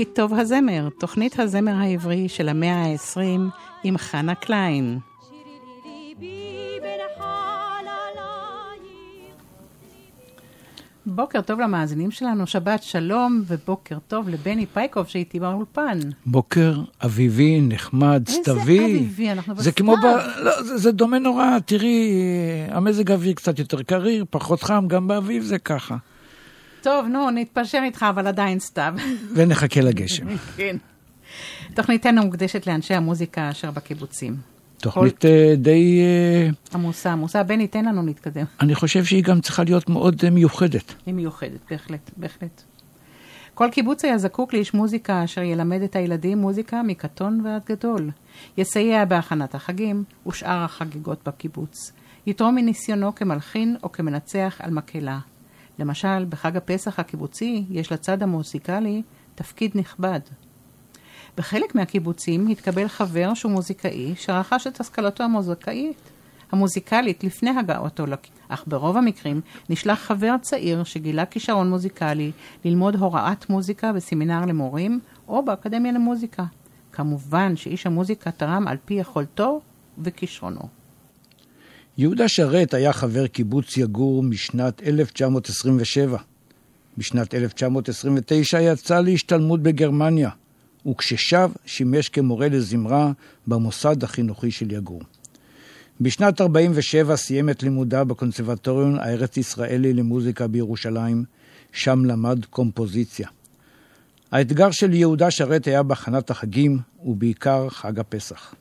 כי טוב הזמר, תוכנית הזמר העברי של המאה ה-20 עם חנה קליין. בוקר טוב למאזינים שלנו, שבת שלום, ובוקר טוב לבני פייקוב שאיתי באולפן. בוקר אביבי, נחמד, סתווי. איזה אביבי, אנחנו בסתיו. זה כמו ב... לא, זה, זה דומה נורא, תראי, המזג האוויר קצת יותר קריר, פחות חם, גם באביב זה ככה. טוב, נו, נתפשר איתך, אבל עדיין סתיו. ונחכה לגשם. כן. תוכניתנו מוקדשת לאנשי המוזיקה אשר בקיבוצים. תוכנית אה, די... אה, עמוסה, עמוסה. בני, תן לנו להתקדם. אני חושב שהיא גם צריכה להיות מאוד אה, מיוחדת. היא מיוחדת, בהחלט, בהחלט. כל קיבוץ היה זקוק לאיש מוזיקה אשר ילמד את הילדים מוזיקה מקטון ועד גדול. יסייע בהכנת החגים ושאר החגיגות בקיבוץ. יתרום מניסיונו כמלחין או כמנצח על מקהלה. למשל, בחג הפסח הקיבוצי יש לצד המוזיקלי תפקיד נכבד. בחלק מהקיבוצים התקבל חבר שהוא מוזיקאי, שרכש את השכלתו המוזיקאית, המוזיקלית לפני הגעתו. אך ברוב המקרים נשלח חבר צעיר שגילה כישרון מוזיקלי ללמוד הוראת מוזיקה בסמינר למורים או באקדמיה למוזיקה. כמובן שאיש המוזיקה תרם על פי יכולתו וכישרונו. יהודה שרת היה חבר קיבוץ יגור משנת 1927. בשנת 1929 יצא להשתלמות בגרמניה, וכששב שימש כמורה לזמרה במוסד החינוכי של יגור. בשנת 47 סיים את לימודיו בקונסרבטוריון הארץ-ישראלי למוזיקה בירושלים, שם למד קומפוזיציה. האתגר של יהודה שרת היה בהכנת החגים, ובעיקר חג הפסח.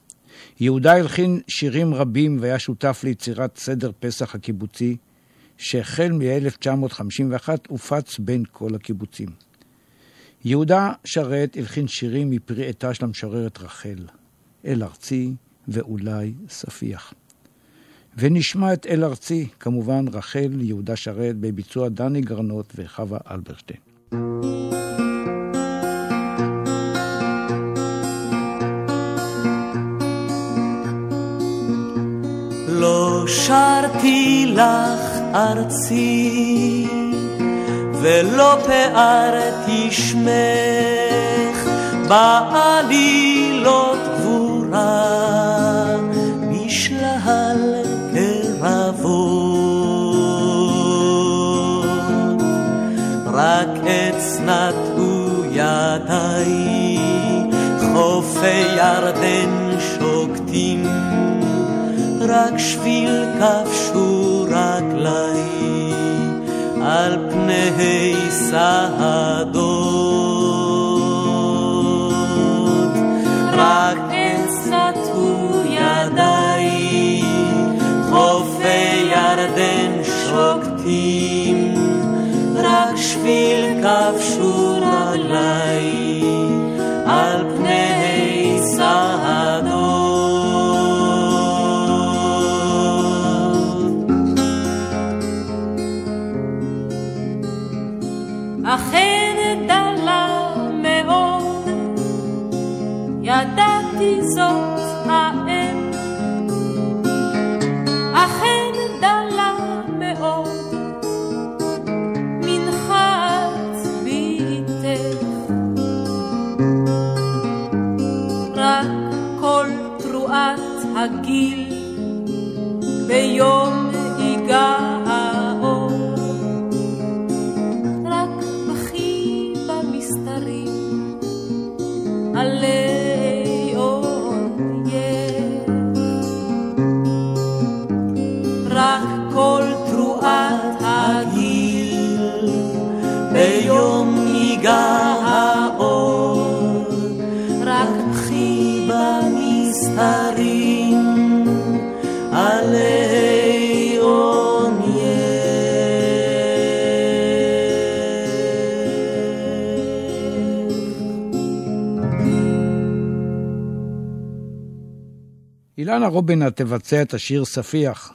יהודה הלחין שירים רבים והיה שותף ליצירת סדר פסח הקיבוצי, שהחל מ-1951 הופץ בין כל הקיבוצים. יהודה שרת הלחין שירים מפרי עטה של המשוררת רחל, אל ארצי ואולי ספיח. ונשמע את אל ארצי, כמובן רחל יהודה שרת בביצוע דני גרנות וחווה אלברשטיין. שרתי לך ארצי ולא פארתי שמך. בעלילות גבורה בשלל קרבות. רק אצנתו ידיי חופי ירדן שוקטים רק שביל כבשו רגליי על פני שדות. רק אצנתו ידיי, חופי ירדן שוקטים, רק שביל כבשו רגליי אילנה רובינה תבצע את השיר ספיח.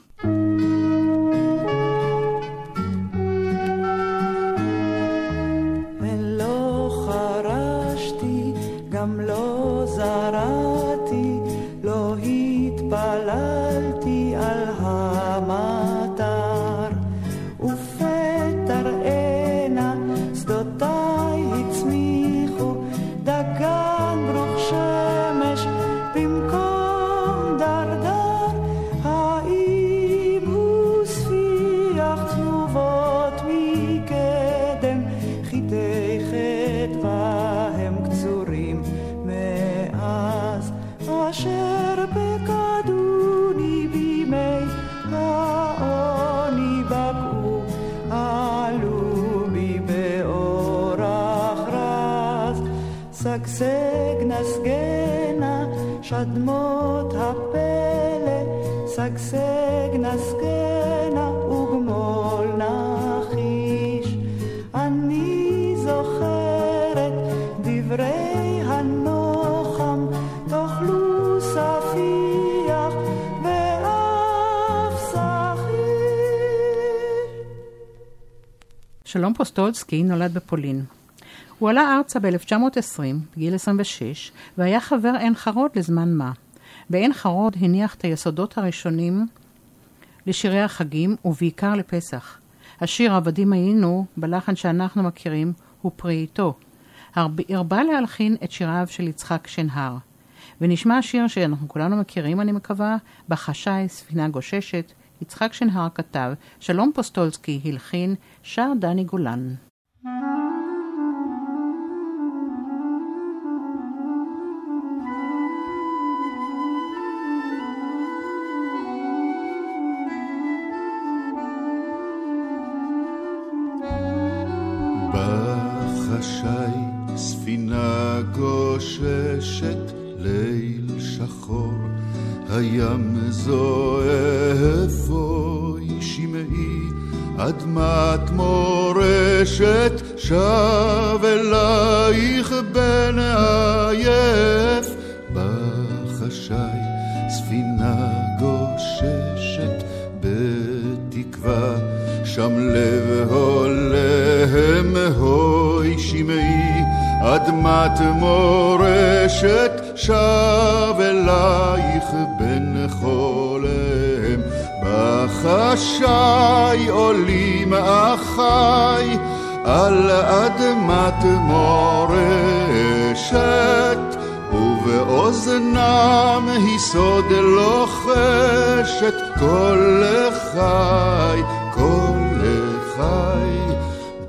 שלום פוסטולסקי נולד בפולין. הוא עלה ארצה ב-1920, בגיל 26, והיה חבר עין חרוד לזמן מה. בעין חרוד הניח את היסודות הראשונים לשירי החגים, ובעיקר לפסח. השיר עבדים היינו, בלחן שאנחנו מכירים, הוא פרי עטו. הרבה להלחין את שיריו של יצחק שנהר. ונשמע השיר שאנחנו כולנו מכירים, אני מקווה, בחשאי, ספינה גוששת. יצחק שנהר כתב, שלום פוסטולסקי הלחין, שר דני גולן. בחשאי ספינה גוששת ליל שחור הים זועף אוי שמעי אדמת מורשת שב אלייך בן עייף. בחשאי ספינה גוששת בתקווה שם לב הולם. הוי שמעי אדמת מורשת שב אלייך בן חולם. בחשאי עולים אחי על אדמת מורשת ובאוזנם היא סוד לוחשת כל לחי, כל לחי.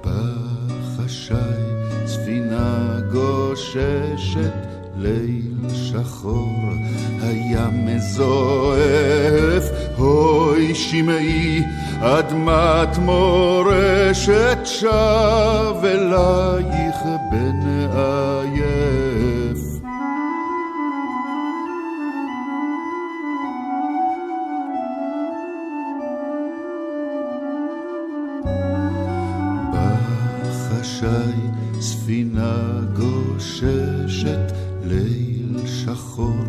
בחשאי ספינה גוששת ליל שחור הים מזועף הוי שמעי אדמת מורשת שב אלייך בן עייף. בחשאי ספינה גוששת ליל שחור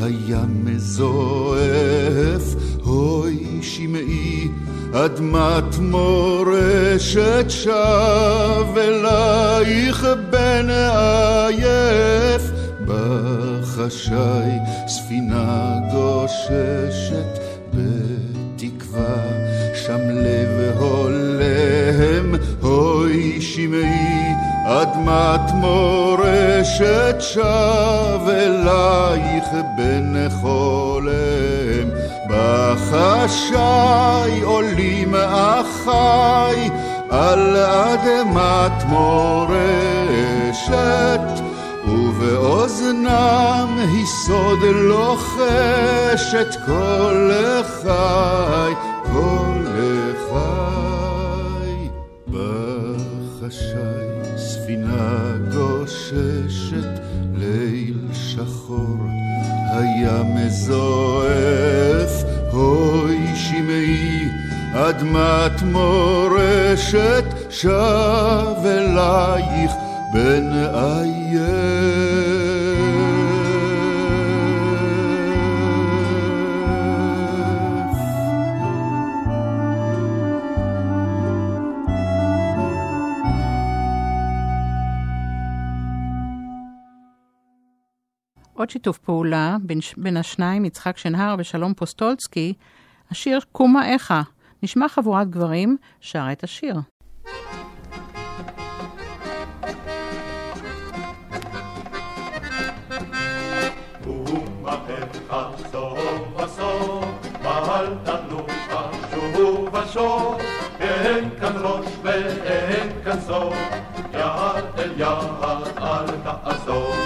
הים מזועף הוי שמעי אדמת מורשת שב אלייך בן עייף. בחשאי ספינה גוששת בתקווה אדמת מורשת שב אלייך בן חולם בחשאי עולים אחי על אדמת מורשת ובאוזנם היא סוד לוחשת כל לחי, כל לחי. בחשאי ספינה גוששת ליל שחור, היה מזועף, הוי שמעי, אדמת מורשת שב אלייך בן עייף. עוד שיתוף פעולה בין, בין השניים, יצחק שנהר ושלום פוסטולסקי, השיר "קומה איכה". נשמע חבורת גברים שרה את השיר. ושוב, אין כאן ראש ואין כאן סוף, יד אל יד אל תעזוב.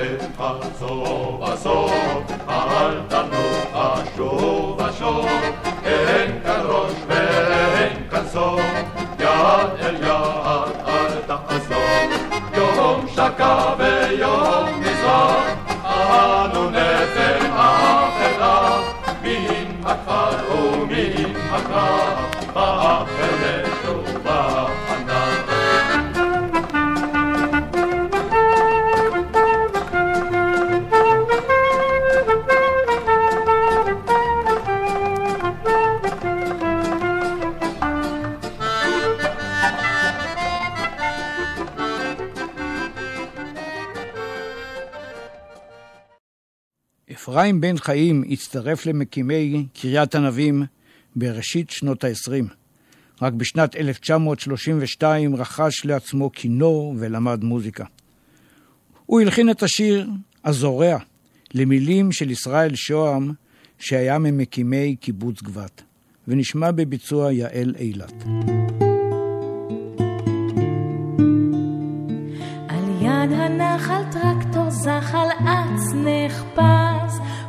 יעל חצור בסוף, אל תנוחה שוב ושוב, אין כאן ראש ואין כאן סוף, יד אל יד אל תעזוב, יום שקע ויום מזרח, אנו נפל אפלה, מן הכפר ומן הקרב, באפר אפרים בן חיים הצטרף למקימי קריית ענבים בראשית שנות ה-20. רק בשנת 1932 רכש לעצמו כינור ולמד מוזיקה. הוא הלחין את השיר "הזורע" למילים של ישראל שוהם, שהיה ממקימי קיבוץ גבת, ונשמע בביצוע יעל אילת. על יד הנחל טרקטור זחל אץ נחפז,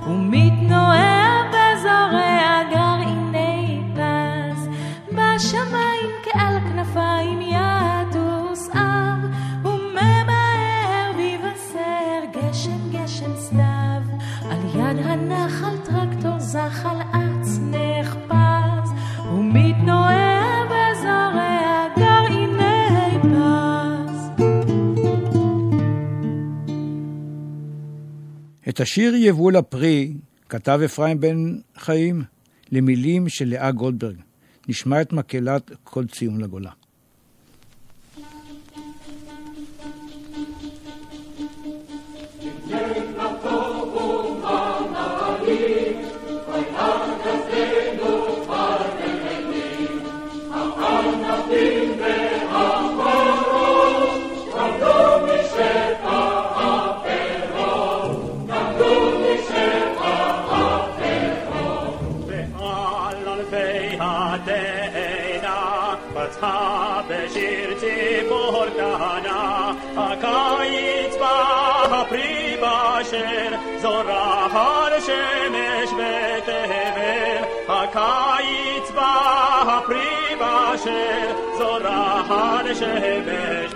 ומתנועע וזורע גרעיני פז. בשמיים כעל כנפיים את השיר יבול הפרי כתב אפרים בן חיים למילים של לאה גולדברג. נשמע את מקהלת כל ציון לגולה. הפרי בשל זורח על שמש ותבל הקיץ בא הפרי בשל זורח על שמש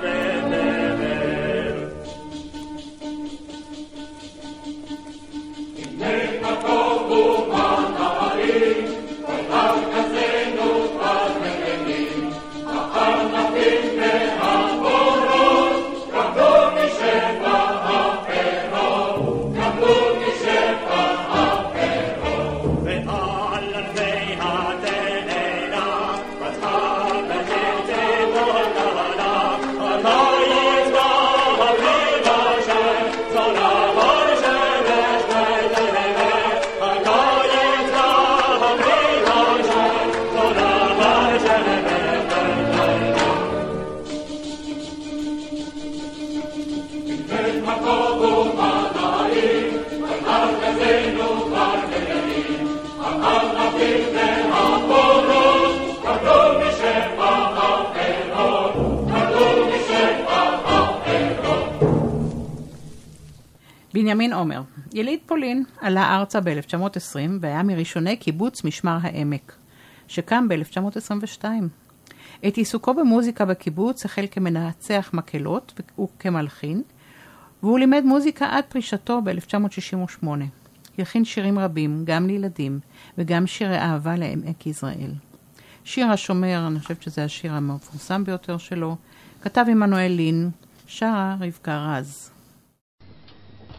בנימין עומר, יליד פולין, עלה ארצה ב-1920 והיה מראשוני קיבוץ משמר העמק, שקם ב-1922. את עיסוקו במוזיקה בקיבוץ החל כמנצח מקהלות וכמלחין, והוא לימד מוזיקה עד פרישתו ב-1968. הלחין שירים רבים, גם לילדים, וגם שירי אהבה לעמק יזרעאל. שיר השומר, אני חושבת שזה השיר המפורסם ביותר שלו, כתב עמנואל לין, שרה רבקה רז.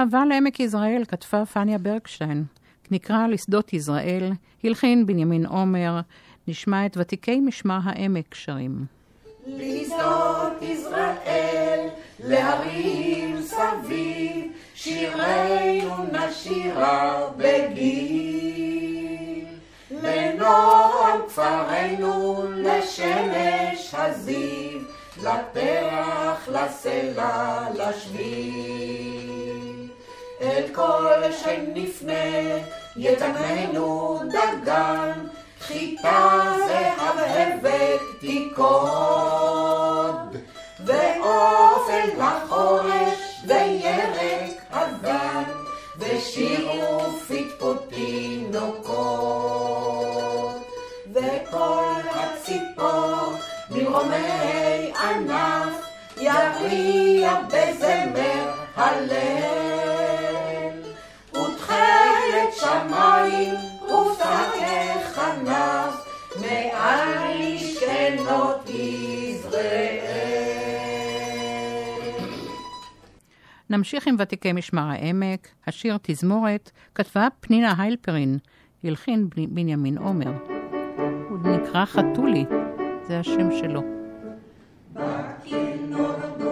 אהבה לעמק יזרעאל כתבה פניה ברקשטיין. נקרא לשדות יזרעאל, הלחין בנימין עומר, נשמע את ותיקי משמר העמק שרים. לשדות יזרעאל, להרים סביב, שירנו נשירה בגיל. לנועם כפרנו, לשמש הזיו, לפרח, לסלע, לשביל. אל כל שנפנה, יתננו דגן, חיטה זהבהבת תיכוד, ואופן לחורש וירק אגן, ושיר ופטפוט תינוקות, וכל הציפור ממרומי ענף יריע בזמר הלל, ותכלת שמיים ופתח כנף מעל משכנות יזרעאל. נמשיך עם ותיקי משמר העמק, השיר תזמורת, כתבה פנינה היילפרין, הלחין בני- בנימין עומר. הוא נקרא חתולי, זה השם שלו. מתופף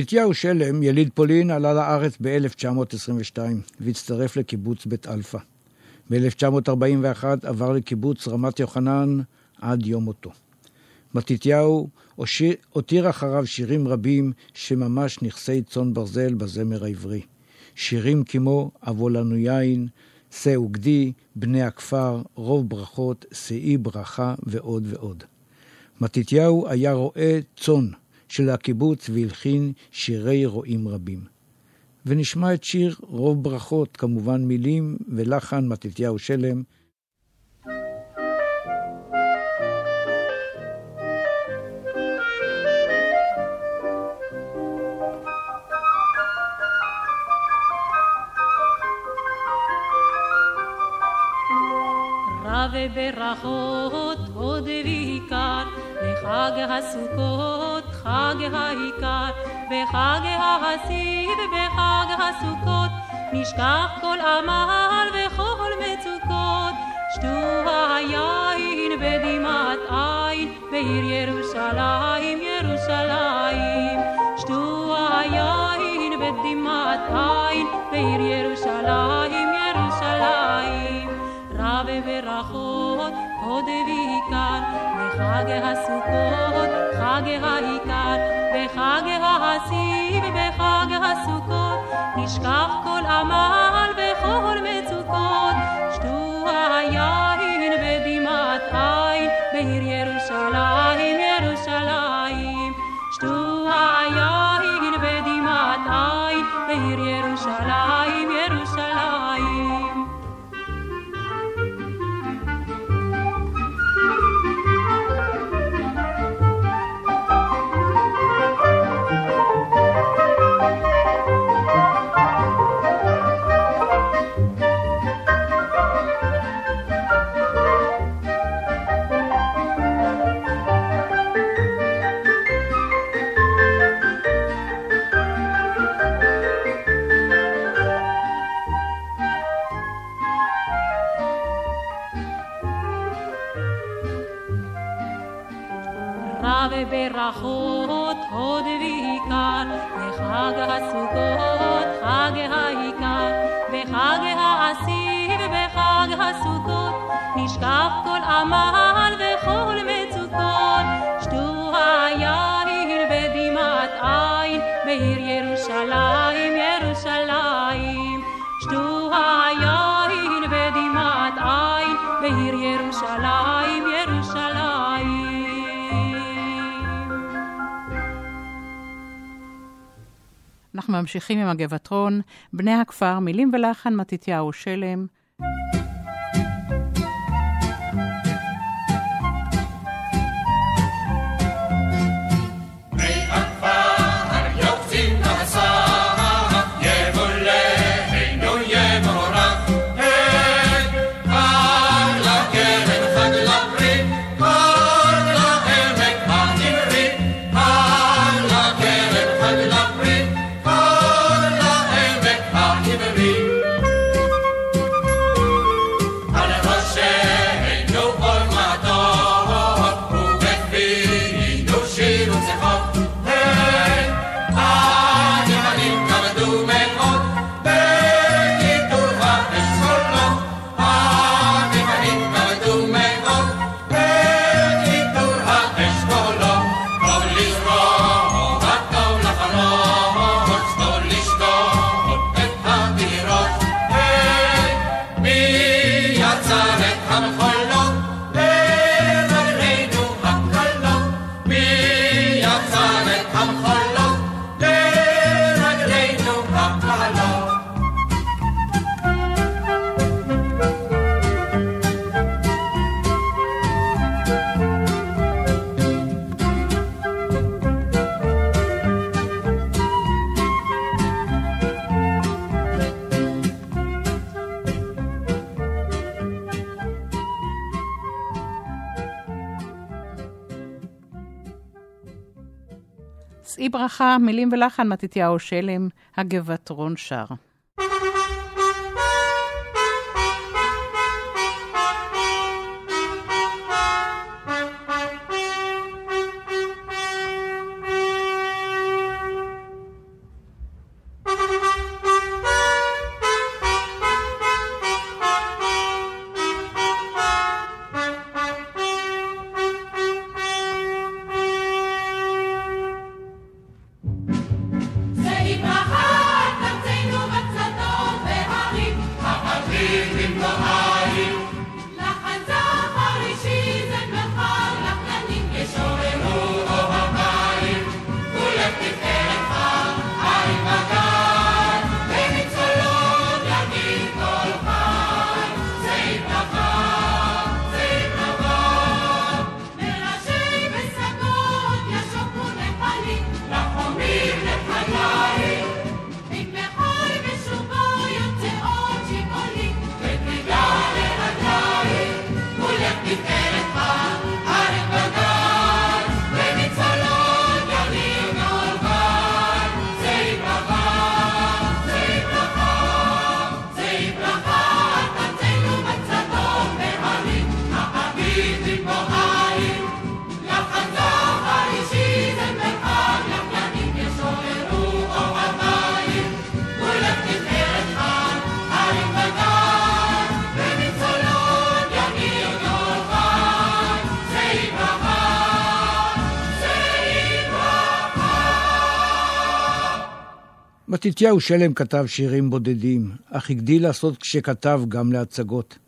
מתתיהו שלם, יליד פולין, עלה לארץ ב-1922 והצטרף לקיבוץ בית אלפא. ב-1941 עבר לקיבוץ רמת יוחנן עד יום מותו. מתתיהו הותיר אחריו שירים רבים שממש נכסי צאן ברזל בזמר העברי. שירים כמו "הבו לנו יין", "שה וגדי", "בני הכפר", "רוב ברכות", "שאי ברכה" ועוד ועוד. מתתיהו היה רועה צאן של הקיבוץ והלחין שירי רועים רבים. ונשמע את שיר רוב ברכות, כמובן מילים ולחן מתתיהו שלם, רב ברכות עוד ועיקר, לך חג הסוכות, חג העיקר, בחג העשי ובחג הסוכות, נשכח כל עמל וכל מצוקות, שתו היין בדמעת עין, בעיר ירושלים, ירושלים. שתו היין בדמעת עין, בעיר ירושלים, ירושלים. רב ברכות, הוד ועיקר, בחג הסוכות, חג העיקר, בחג העשי ובחג הסוכות, נשכח כל עמל וכל מצוקות, שתו היין בדמעת עין, בעיר ירושלים, ירושלים. שתו היין בדמעת עין, בעיר ירושלים. עמל וכל מצוקות, שתו היין בדמעת עין, בעיר ירושלים, ירושלים. שתו היין בדמעת עין, בעיר ירושלים, ירושלים. אנחנו ממשיכים עם הגבעתרון, בני הכפר, מילים ולחן מתתיהו שלם. שאי ברכה, מילים ולחן מתתיהו שלם, הגבעתרון שר. מתתיהו שלם כתב שירים בודדים, אך הגדיל לעשות כשכתב גם להצגות.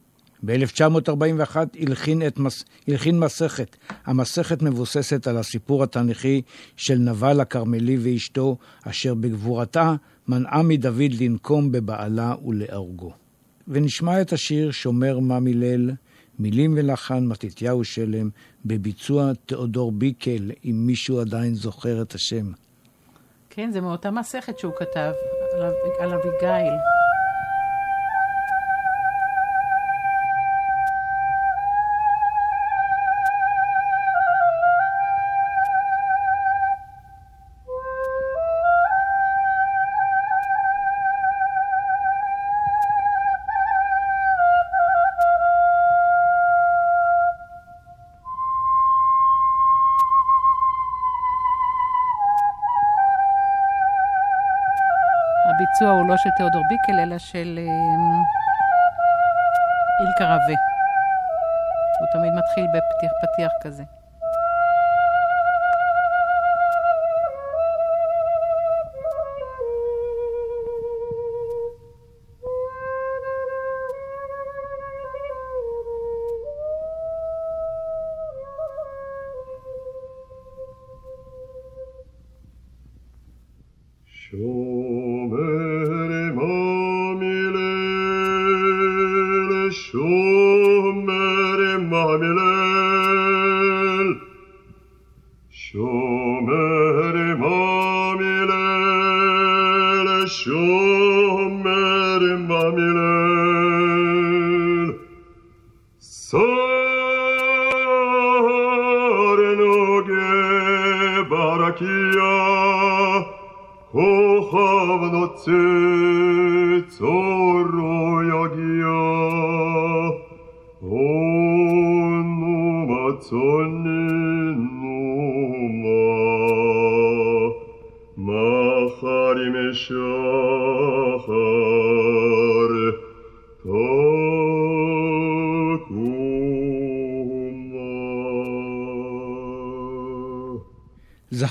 ב-1941 הלחין, מס... הלחין מסכת. המסכת מבוססת על הסיפור התנ"כי של נבל הכרמלי ואשתו, אשר בגבורתה מנעה מדוד לנקום בבעלה ולהרגו. ונשמע את השיר שומר מה מילל, מילים ולחן מתתיהו שלם, בביצוע תיאודור ביקל, אם מישהו עדיין זוכר את השם. כן, זה מאותה מסכת שהוא כתב על, אב- על אביגיל. הביצוע הוא לא של תיאודור ביקל, אלא של אמ, אילקה רווה. הוא תמיד מתחיל בפתיח פתיח כזה. שומר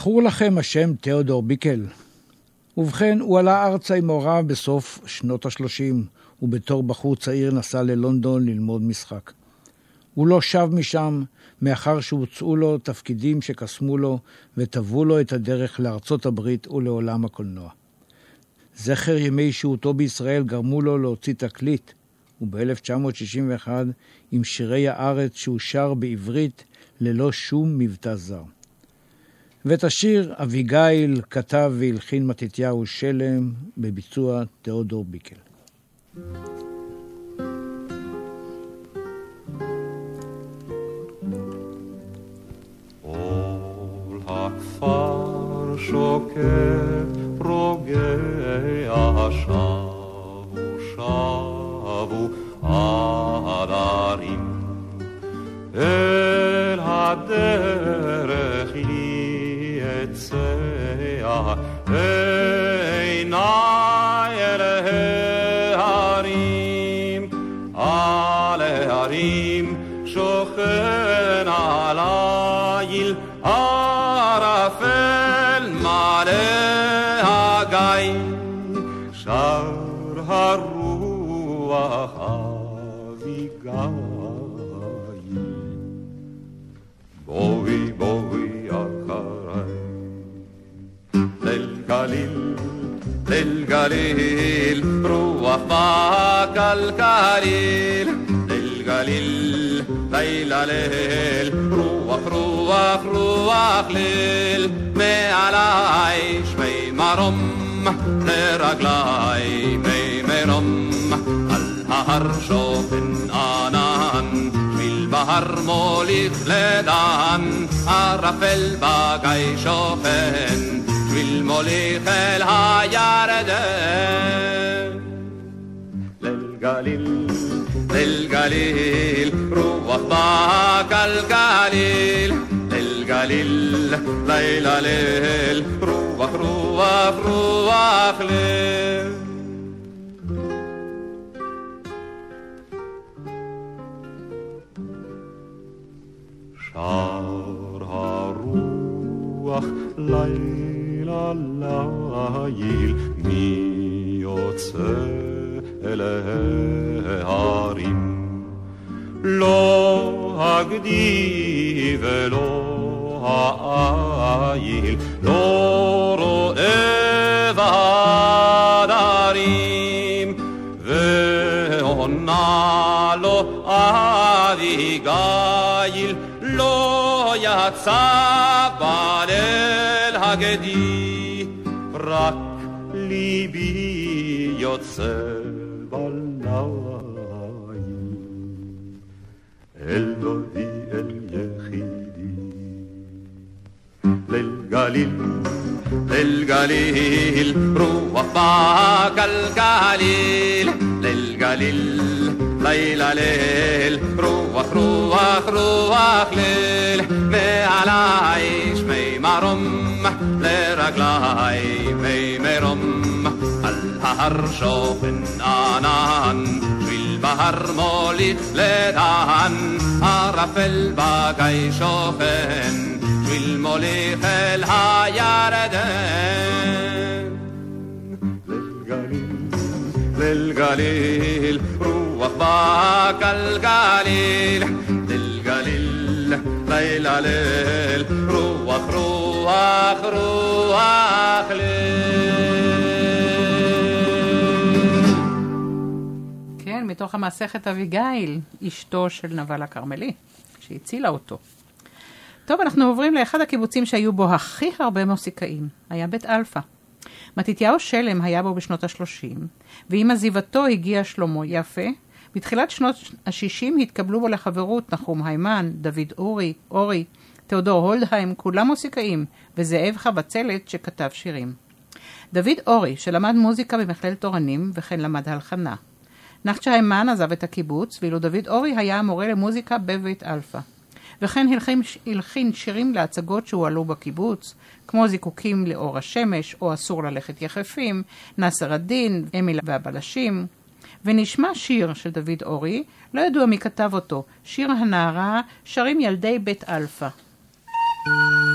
זכור לכם השם תיאודור ביקל? ובכן, הוא עלה ארצה עם הוריו בסוף שנות ה-30, ובתור בחור צעיר נסע ללונדון ללמוד משחק. הוא לא שב משם, מאחר שהוצאו לו תפקידים שקסמו לו וטוו לו את הדרך לארצות הברית ולעולם הקולנוע. זכר ימי שהותו בישראל גרמו לו להוציא תקליט, וב-1961 עם שירי הארץ שהוא שר בעברית ללא שום מבטא זר. ואת השיר אביגיל כתב והלחין מתתיהו שלם בביצוע תיאודור ביקל. בהר מוליך לדן ערפל בגיא שוכן שביל מוליך אל הירדן ליל גליל ליל גליל רוח בקלקליל ליל גליל לילה ליל רוח רוח רוח ליל שר הרוח לילה הליל, מי יוצא אל ההרים? לא הגדי ולא העיל, לא רואה בהדרים, ועונה לו אביגיל, לא יצא בליל הגדי, רק ליבי יוצא בליל. אלוהי אל יחידי. ליל גליל, ליל גליל, רוח בגלגליל, ליל גליל, לילה ליל, רוח רוח רוח ליל, מעלי שמי מרום, לרגלי מי מרום, על ההר שוכן ענן, שביל בהר מוליך לדן, ערפל בגיא שוכן, שביל מוליך אל הירדן. ליל גליל, רוח בגלגליל, ליל גליל, לילה ליל, רוח רוח ליל. כן, מתוך המסכת אביגיל, אשתו של נבל הכרמלי, שהצילה אותו. טוב, אנחנו עוברים לאחד הקיבוצים שהיו בו הכי הרבה מוסיקאים, היה בית אלפא. מתתיהו שלם היה בו בשנות ה-30, ועם עזיבתו הגיע שלמה יפה. בתחילת שנות ה-60 התקבלו בו לחברות נחום היימן, דוד אורי, אורי, תיאודור הולדהיים, כולם מוסיקאים, וזאב חבצלת שכתב שירים. דוד אורי, שלמד מוזיקה במכללת אורנים, וכן למד הלחנה. נחצ'ה היימן עזב את הקיבוץ, ואילו דוד אורי היה המורה למוזיקה בבית אלפא. וכן הלחין, הלחין שירים להצגות שהועלו בקיבוץ, כמו זיקוקים לאור השמש, או אסור ללכת יחפים, נאסר א-דין, אמיל והבלשים. ונשמע שיר של דוד אורי, לא ידוע מי כתב אותו, שיר הנערה, שרים ילדי בית אלפא. Música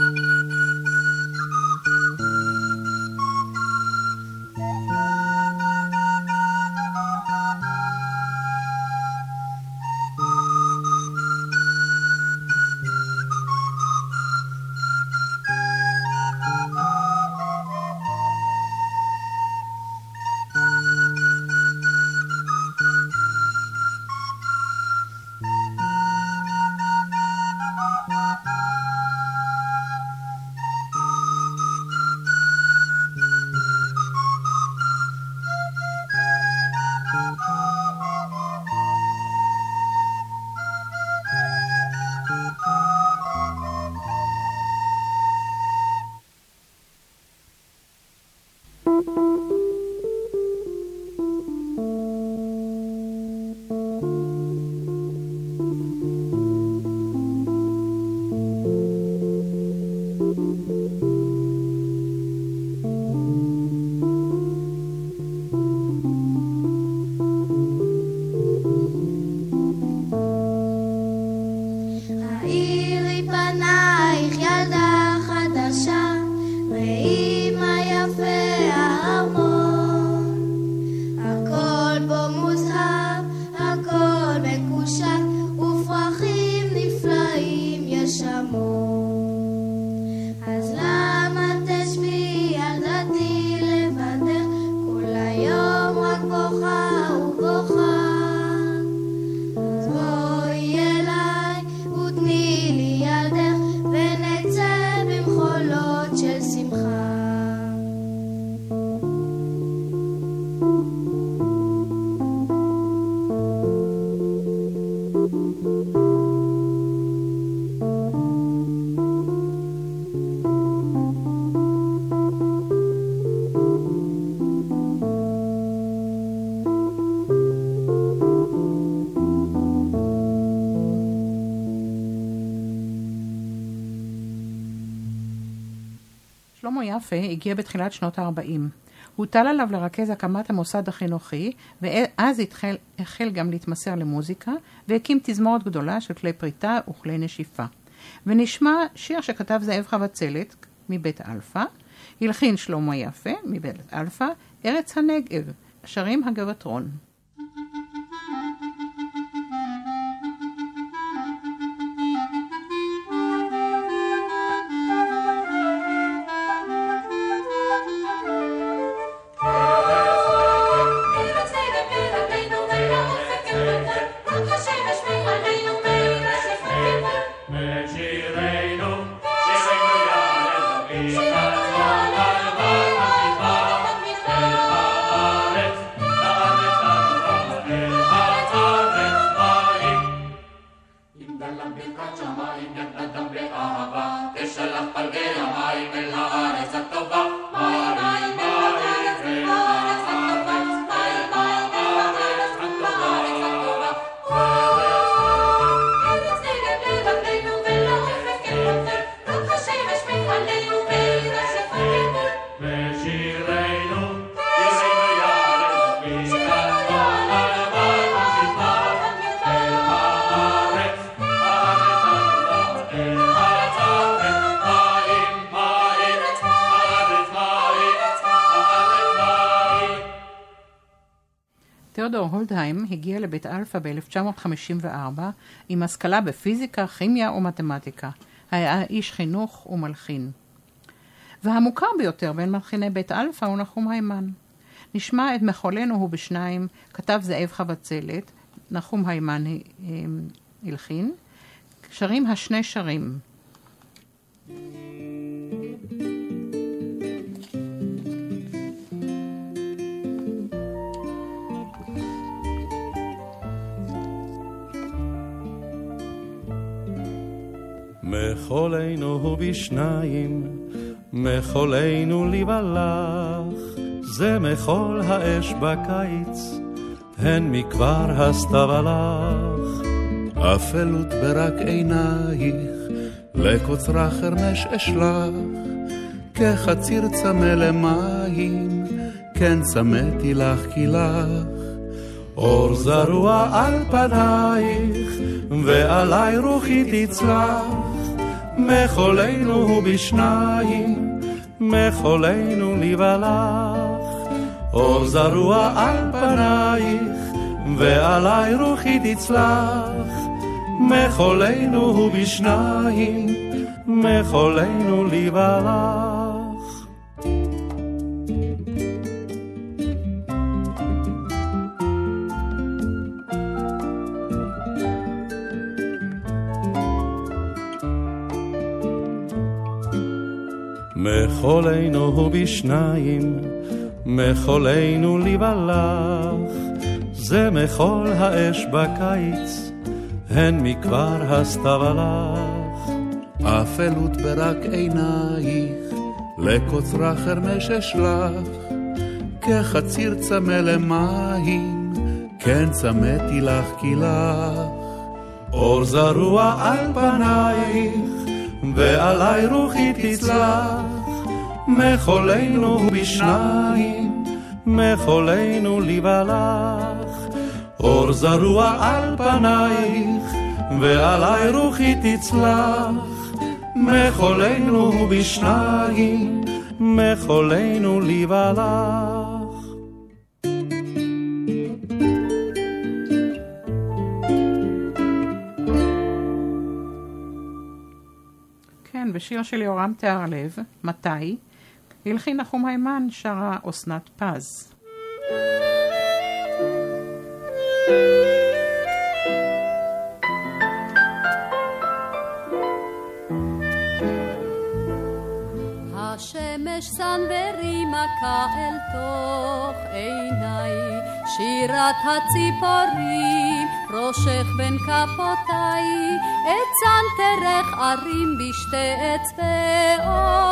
יפה הגיע בתחילת שנות ה-40. הוטל עליו לרכז הקמת המוסד החינוכי, ואז התחל, החל גם להתמסר למוזיקה, והקים תזמורת גדולה של כלי פריטה וכלי נשיפה. ונשמע שיר שכתב זאב חבצלת מבית אלפא, הלחין שלמה יפה, מבית אלפא, ארץ הנגב, שרים הגבעתרון. ארץ הגיע לבית אלפא ב-1954 עם השכלה בפיזיקה, כימיה ומתמטיקה. היה איש חינוך ומלחין. והמוכר ביותר בין מלחיני בית אלפא הוא נחום היימן. נשמע את מחולנו הוא בשניים, כתב זאב חבצלת, נחום היימן אה, הלחין, שרים השני שרים. מחולנו בשניים, מחולנו לבלח, זה מחול האש בקיץ, הן מכבר הסתיו הלך. אפלות ברק עינייך, לקוצרה חרמש אשלח, כחציר צמא למים, כן צמאתי לך כי לך. אור זרוע על פנייך, ועלי רוחי תצלח, מחולנו הוא בשניים, מחולנו לבלח. אור זרוע על פנייך, ועלי רוחי תצלח, מחולנו הוא בשניים, מחולנו לבלח. מחולנו בשניים, מחולנו לבלח, זה מחול האש בקיץ, הן מכבר הסתיו הלך. אפלות ברק עינייך, לקוצרה חרמש אשלח, כחציר צמא למים, כן צמאתי לך כי לך. אור זרוע על פנייך, ועלי רוחי תצלח, מחולנו בשניים, מחולנו לבלח. אור זרוע על פנייך, ועלי רוחי תצלח, מחולנו בשניים, מחולנו לבלח. כן, בשיר של יורם תיארלב, מתי, הלחין נחום היימן, שרה אסנת פז. השמש סנוורי מכה אל תוך עיניי, שירת הציפורים ראשך בין כפותיי, את צנתרך ערים בשתי אצבעותיי,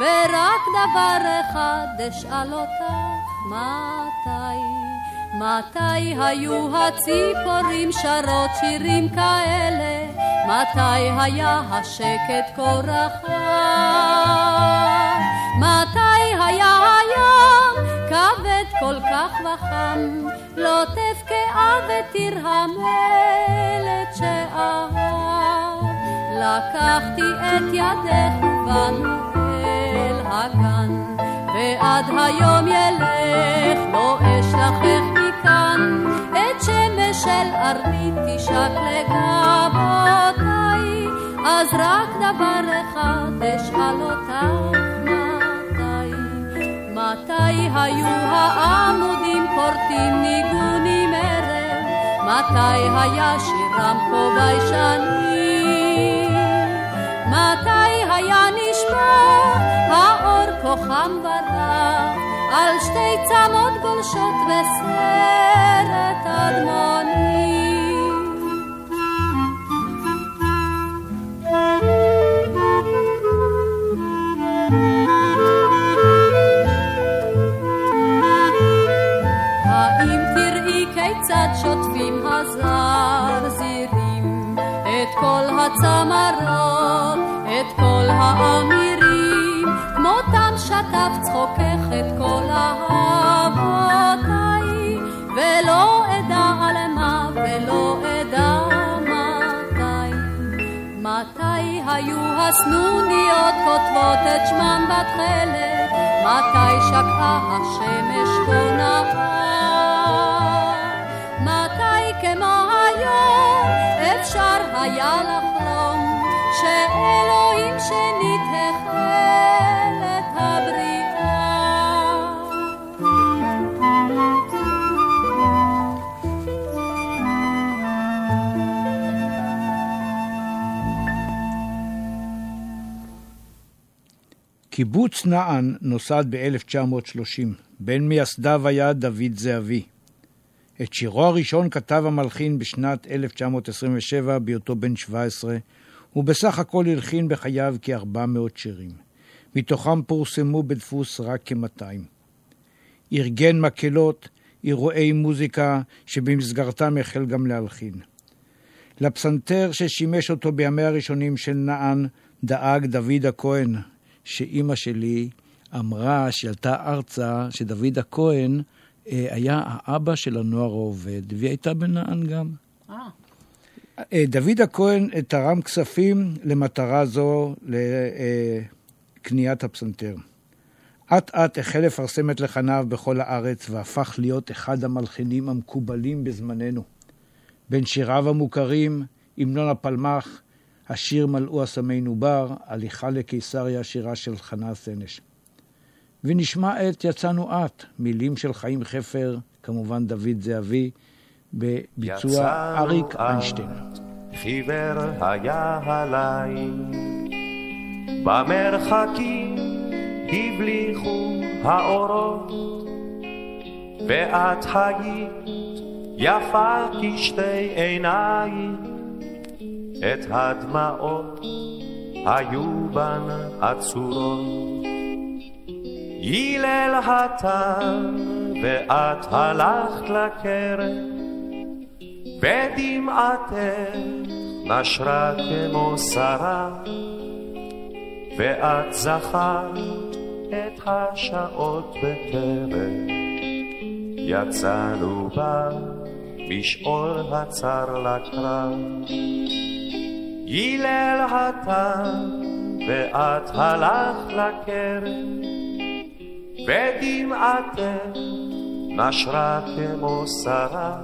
ורק דבר אחד אשאל אותך, מתי? מתי היו הציפורים שרות שירים כאלה? מתי היה השקט כה רחב? מתי היה הים כבד כל כך וחם? לא תבקעה ותרהם ילד שאהב. לקחתי את ידך ובאנו אל הגן, ועד היום ילך, לא אשלחך מכאן, את שמש של ארמית תשק לגבותיי, אז רק דבר אחד אשאל אותך מתי היו העמודים פורטים ניגונים ערב, מתי היה שירם כה ביישנים, מתי היה נשמע האור כה חם ורח, על שתי צמות גולשות בסרט אדמוני. שוטפים הזרזירים את כל הצמרות, את כל האמירים, כמותם שטף צחוקך את כל אהבותיי, ולא אדע על מה ולא אדע מתי. מתי היו הסנוניות כותבות את שמם בתכלת? מתי שקעה השמש כה אפשר היה לחלום שאלוהים שנית החל את הבריאה? קיבוץ נען נוסד ב-1930. בין מייסדיו היה דוד זהבי. את שירו הראשון כתב המלחין בשנת 1927 בהיותו בן 17, ובסך הכל הלחין בחייו כ-400 שירים. מתוכם פורסמו בדפוס רק כ-200. ארגן מקהלות, אירועי מוזיקה, שבמסגרתם החל גם להלחין. לפסנתר ששימש אותו בימיה הראשונים של נען, דאג דוד הכהן, שאימא שלי אמרה שעלתה ארצה, שדוד הכהן היה האבא של הנוער העובד, והיא הייתה בנען גם. אה, אה, דוד הכהן אה, תרם כספים למטרה זו לקניית הפסנתר. אט אט החל לפרסם את לחניו בכל הארץ והפך להיות אחד המלחינים המקובלים בזמננו. בין שיריו המוכרים, המנון הפלמ"ח, השיר מלאו אסמינו בר, הליכה לקיסריה, שירה של חנה סנש. ונשמע את יצאנו את, מילים של חיים חפר, כמובן דוד זהבי, בביצוע אריק. איינשטיין. חיוור היה הליל, במרחקים הבליחו האורות, ואת היית יפה כשתי עיניים, את הדמעות היו בן עצורות. הלל התן ואת הלכת לכרם ודמעתך נשרה כמו שרה, ואת זכרת את השעות בטרם. יצאנו בה בשאול הצר לקרב. הלל התן ואת הלכת לכרם, ודמעתך נשרה כמו שרה.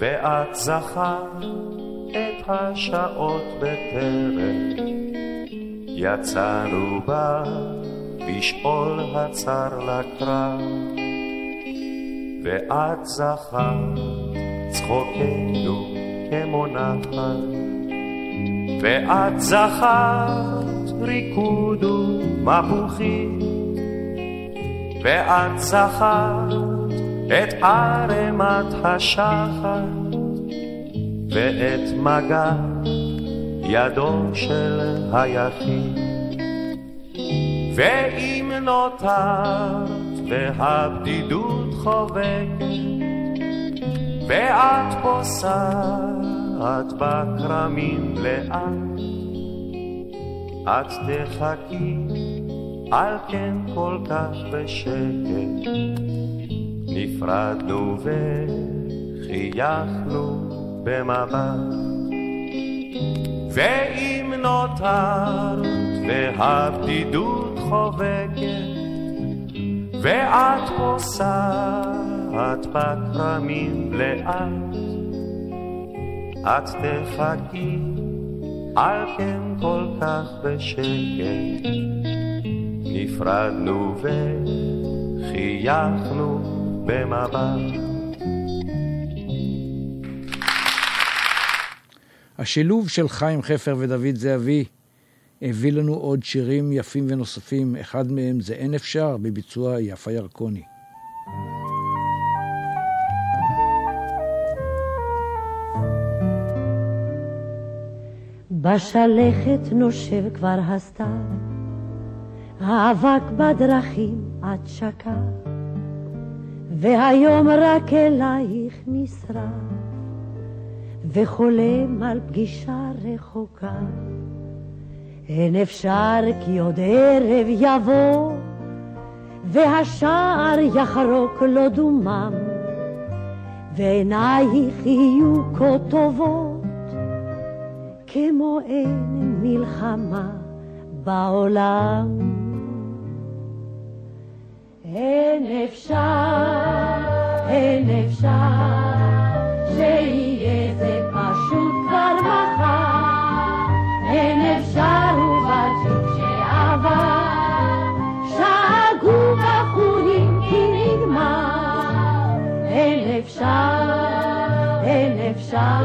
ואת זכרת את השעות בטרם יצאנו בה בשאול הצר לקרב ואת זכרת צחוקנו כמו נחל ואת זכרת ריקוד ומפוחים ואת זכרת את ערמת השחר ואת מגע ידו של היחיד. ואם נותרת והבדידות חובקת ואת פוסעת בכרמים לאט, את תחכי על כן כל כך בשקט. נפרדנו וחייכנו במבט ואם נותרת והבדידות חובקת, ואת פוסעת בכרמים לאט, את תחכי, על כן כל כך בשקט, נפרדנו וחייכנו במבט. השילוב של חיים חפר ודוד זהבי הביא לנו עוד שירים יפים ונוספים, אחד מהם זה אין אפשר בביצוע יפה ירקוני. בשלכת נושב כבר הסתיו, האבק בדרכים עד שקע, והיום רק אלייך נשרף, וחולם על פגישה רחוקה. אין אפשר כי עוד ערב יבוא, והשער יחרוק לו דומם, ועינייך יהיו כה טובות, כמו אין מלחמה בעולם. אין אפשר, אין אפשר, שיהיה זה פשוט כבר מחר. אין אפשר ובג'יפ שעבר, שאגו בחורים כי נגמר. אין אפשר, אין אפשר,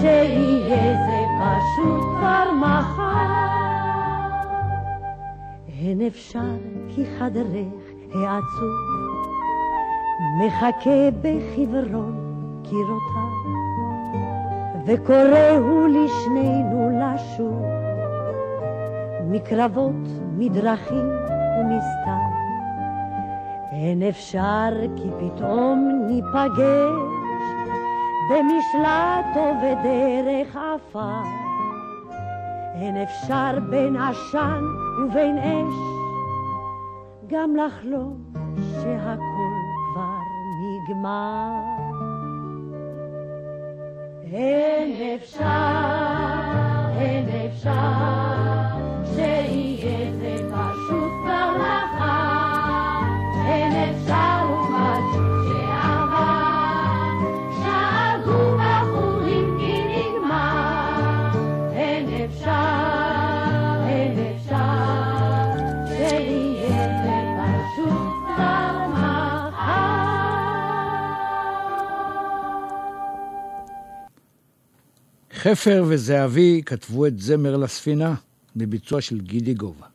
שיהיה זה פשוט כבר מחר. אין אפשר כי חדרך העצוב מחכה בחברון קירותיו, וקוראו לשנינו לשוב מקרבות, מדרכים ומסתר. אין אפשר כי פתאום ניפגש במשלט או בדרך עפר. אין אפשר בין עשן ובין אש גם לחלום שהכל כבר נגמר. אין אפשר, אין אפשר, שיהיה זה פשוט כבר מחר. אין אפשר חפר וזהבי כתבו את זמר לספינה, בביצוע של גידי גובה.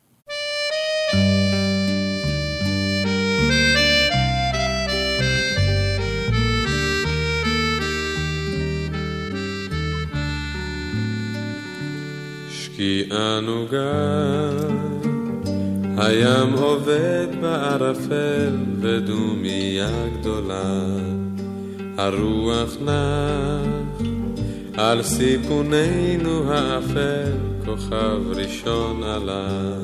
שקיעה נוגה, הים עובד בערפל ודומיה גדולה, הרוח נח על סיפוננו האפל, כוכב ראשון עלה.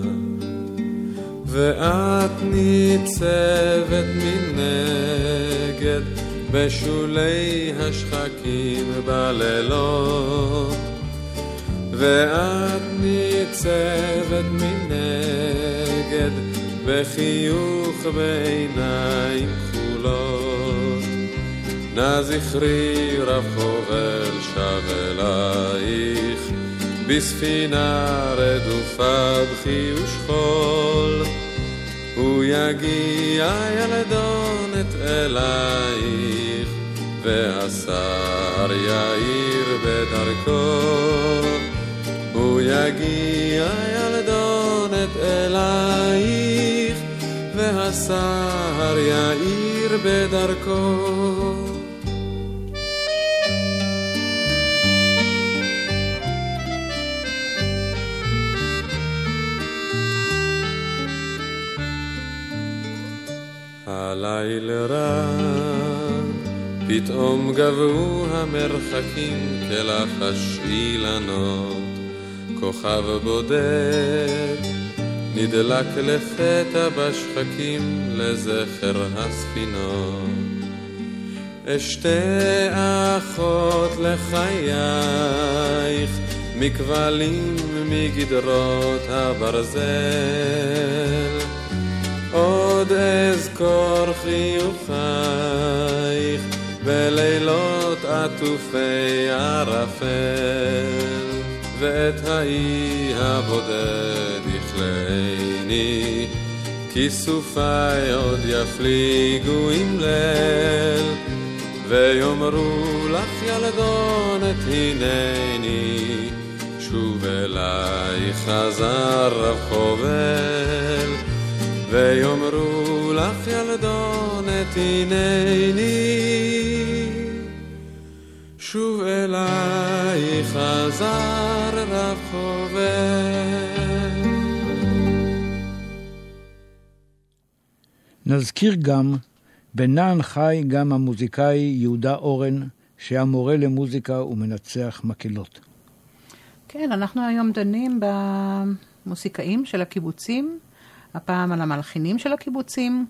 ואת ניצבת מנגד בשולי השחקים בלילות ואת ניצבת מנגד בחיוך בעיניים נא זכרי רב חובל שב אלייך בספינה רדופה בכי ושכול. הוא יגיע ילדונת אלייך והשר יאיר בדרכו. הוא יגיע ילדונת אלייך והשר יאיר בדרכו הלילה רע, פתאום גבו המרחקים כלחש אילנות, כוכב בודד נדלק לפתע בשחקים לזכר הספינות. אשתי אחות לחייך, מכבלים מגדרות הברזל. עוד אזכור חיוכייך בלילות עטופי ערפל, ואת האי הבודד יכלני, כיסופיי עוד יפליגו עם ליל, ויאמרו לך ילדונת הנני, שוב אליי חזר רב חובל, ויאמרו לך ילדונת הנני, שוב אליי חזר רב חובל. נזכיר גם, בנען חי גם המוזיקאי יהודה אורן, שהיה מורה למוזיקה ומנצח מקהלות. כן, אנחנו היום דנים במוסיקאים של הקיבוצים, הפעם על המלחינים של הקיבוצים.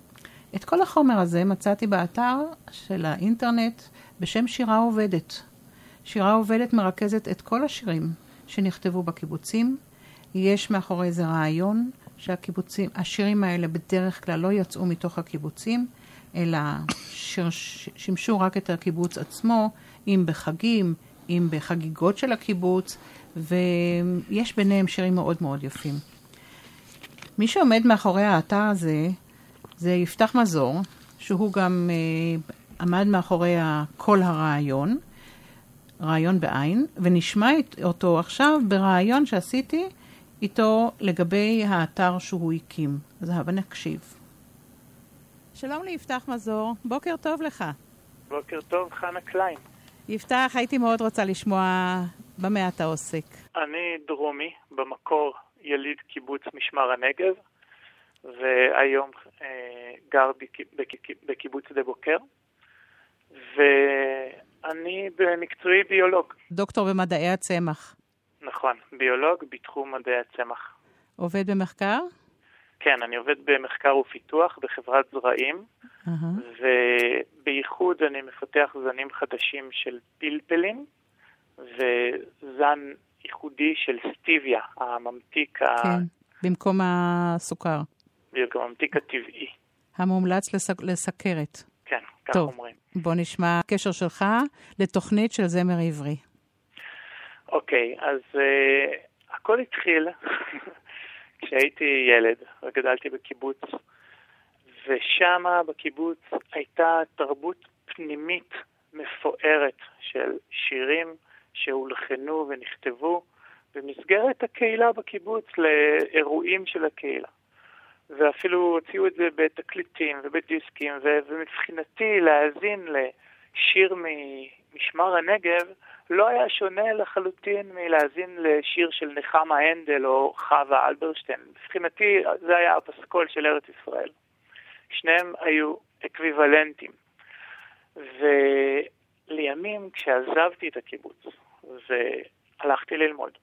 את כל החומר הזה מצאתי באתר של האינטרנט בשם שירה עובדת. שירה עובדת מרכזת את כל השירים שנכתבו בקיבוצים. יש מאחורי זה רעיון שהקיבוצים, השירים האלה בדרך כלל לא יצאו מתוך הקיבוצים, אלא שיר, שימשו רק את הקיבוץ עצמו, אם בחגים, אם בחגיגות של הקיבוץ, ויש ביניהם שירים מאוד מאוד יפים. מי שעומד מאחורי האתר הזה זה יפתח מזור, שהוא גם אה, עמד מאחורי כל הרעיון, רעיון בעין, ונשמע אותו עכשיו ברעיון שעשיתי איתו לגבי האתר שהוא הקים. אז הבה נקשיב. שלום ליפתח מזור, בוקר טוב לך. בוקר טוב, חנה קליין. יפתח, הייתי מאוד רוצה לשמוע במה אתה עוסק. אני דרומי, במקור יליד קיבוץ משמר הנגב, והיום אה, גר בק, בק, בקיבוץ שדה בוקר, ואני במקצועי ביולוג. דוקטור במדעי הצמח. נכון, ביולוג בתחום מדעי הצמח. עובד במחקר? כן, אני עובד במחקר ופיתוח בחברת זרעים, Uh-huh. ובייחוד אני מפתח זנים חדשים של פלפלים, וזן ייחודי של סטיביה, הממתיק, ה... כן, במקום הסוכר. בדיוק, הממתיק הטבעי. המומלץ לס... לסכרת. כן, כך טוב, אומרים. בוא נשמע קשר שלך לתוכנית של זמר עברי. אוקיי, אז uh, הכל התחיל כשהייתי ילד וגדלתי בקיבוץ, ושם בקיבוץ הייתה תרבות פנימית מפוארת של שירים שהולחנו ונכתבו במסגרת הקהילה בקיבוץ לאירועים של הקהילה. ואפילו הוציאו את זה בתקליטים ובדיסקים, ומבחינתי להאזין לשיר ממשמר הנגב לא היה שונה לחלוטין מלהאזין לשיר של נחמה הנדל או חווה אלברשטיין. מבחינתי זה היה הפסקול של ארץ ישראל. שניהם היו אקוויוולנטים. ולימים כשעזבתי את הקיבוץ והלכתי ללמוד,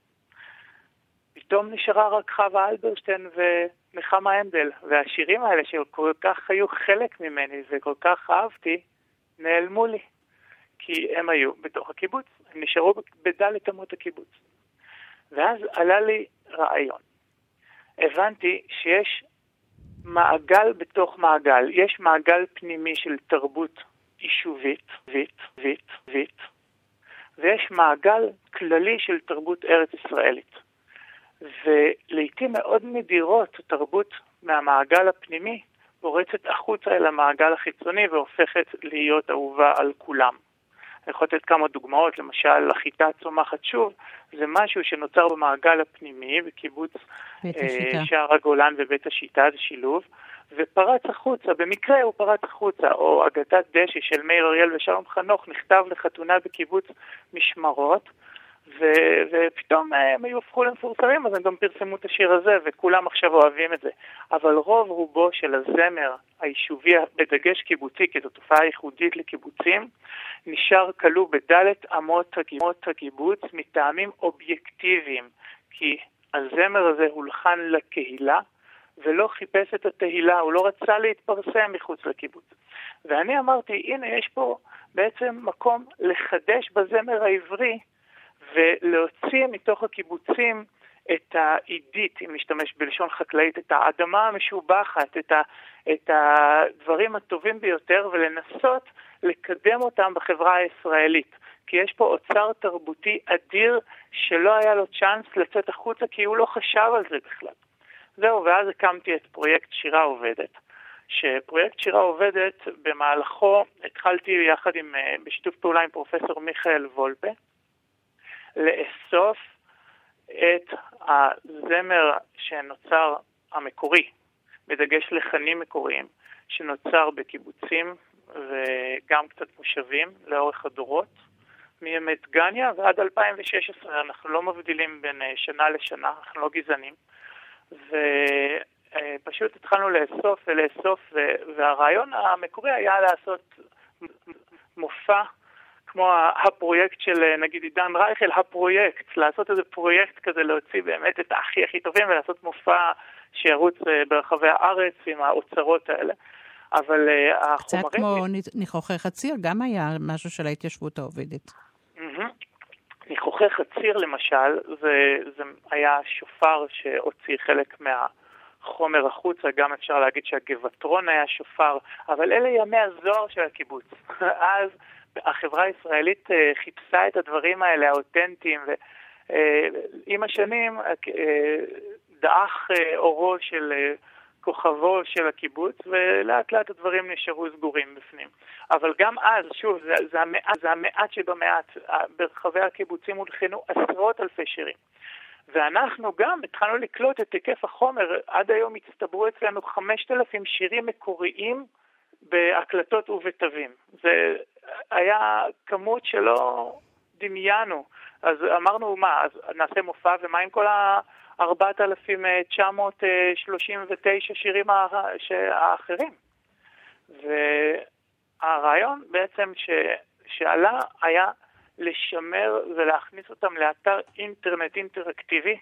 פתאום נשארה רק חווה אלברשטיין ונחמה הנדל, והשירים האלה שכל כך היו חלק ממני וכל כך אהבתי, נעלמו לי. כי הם היו בתוך הקיבוץ, הם נשארו בדלת אמות הקיבוץ. ואז עלה לי רעיון. הבנתי שיש מעגל בתוך מעגל, יש מעגל פנימי של תרבות יישובית, וית, וית, וית, ויש מעגל כללי של תרבות ארץ ישראלית. ולעיתים מאוד נדירות תרבות מהמעגל הפנימי פורצת החוצה אל המעגל החיצוני והופכת להיות אהובה על כולם. אני יכול לתת כמה דוגמאות, למשל, החיטה צומחת שוב, זה משהו שנוצר במעגל הפנימי בקיבוץ אה. שער הגולן ובית השיטה, זה שילוב, ופרץ החוצה, במקרה הוא פרץ החוצה, או אגדת דשא של מאיר אריאל ושלום חנוך נכתב לחתונה בקיבוץ משמרות, ו- ופתאום אה, הם היו הפכו למפורסמים, אז הם גם פרסמו את השיר הזה, וכולם עכשיו אוהבים את זה. אבל רוב רובו של הזמר היישובי, בדגש קיבוצי, כי זו תופעה ייחודית לקיבוצים, נשאר כלוא בדלת אמות הקיבוץ מטעמים אובייקטיביים, כי הזמר הזה הולחן לקהילה, ולא חיפש את התהילה, הוא לא רצה להתפרסם מחוץ לקיבוץ. ואני אמרתי, הנה, יש פה בעצם מקום לחדש בזמר העברי ולהוציא מתוך הקיבוצים את העידית, אם נשתמש בלשון חקלאית, את האדמה המשובחת, את, ה, את הדברים הטובים ביותר, ולנסות לקדם אותם בחברה הישראלית. כי יש פה אוצר תרבותי אדיר שלא היה לו צ'אנס לצאת החוצה כי הוא לא חשב על זה בכלל. זהו, ואז הקמתי את פרויקט שירה עובדת. שפרויקט שירה עובדת, במהלכו התחלתי יחד עם, אה, בשיתוף פעולה עם פרופסור מיכאל וולפה, לאסוף את הזמר שנוצר המקורי, בדגש לחנים מקוריים, שנוצר בקיבוצים וגם קצת מושבים לאורך הדורות, מימי דגניה ועד 2016, אנחנו לא מבדילים בין אה, שנה לשנה, אנחנו לא גזענים. ופשוט התחלנו לאסוף ולאסוף, והרעיון המקורי היה לעשות מופע כמו הפרויקט של אה, נגיד עידן רייכל, הפרויקט, לעשות איזה פרויקט כזה, להוציא באמת את הכי הכי טובים ולעשות מופע שירוץ אה, ברחבי הארץ עם האוצרות האלה. אבל אה, קצת החומרים... כמו נ- ניחוחי חציר, גם היה משהו של ההתיישבות העובדת. ניחוחי חציר למשל, זה, זה היה שופר שהוציא חלק מהחומר החוצה, גם אפשר להגיד שהגבעטרון היה שופר, אבל אלה ימי הזוהר של הקיבוץ. אז החברה הישראלית אה, חיפשה את הדברים האלה, האותנטיים, ועם השנים אה, דעך אה, אורו של אה, כוכבו של הקיבוץ, ולאט לאט הדברים נשארו סגורים בפנים. אבל גם אז, שוב, זה, זה, המעט, זה המעט שבמעט, ברחבי הקיבוצים הולחנו עשרות אלפי שירים. ואנחנו גם התחלנו לקלוט את היקף החומר, עד היום הצטברו אצלנו 5,000 שירים מקוריים בהקלטות ובתווים. זה היה כמות שלא דמיינו. אז אמרנו, מה, אז נעשה מופע, ומה עם כל ה... 4,939 שירים האח- האחרים. והרעיון בעצם ש... שעלה היה לשמר ולהכניס אותם לאתר אינטרנט אינטראקטיבי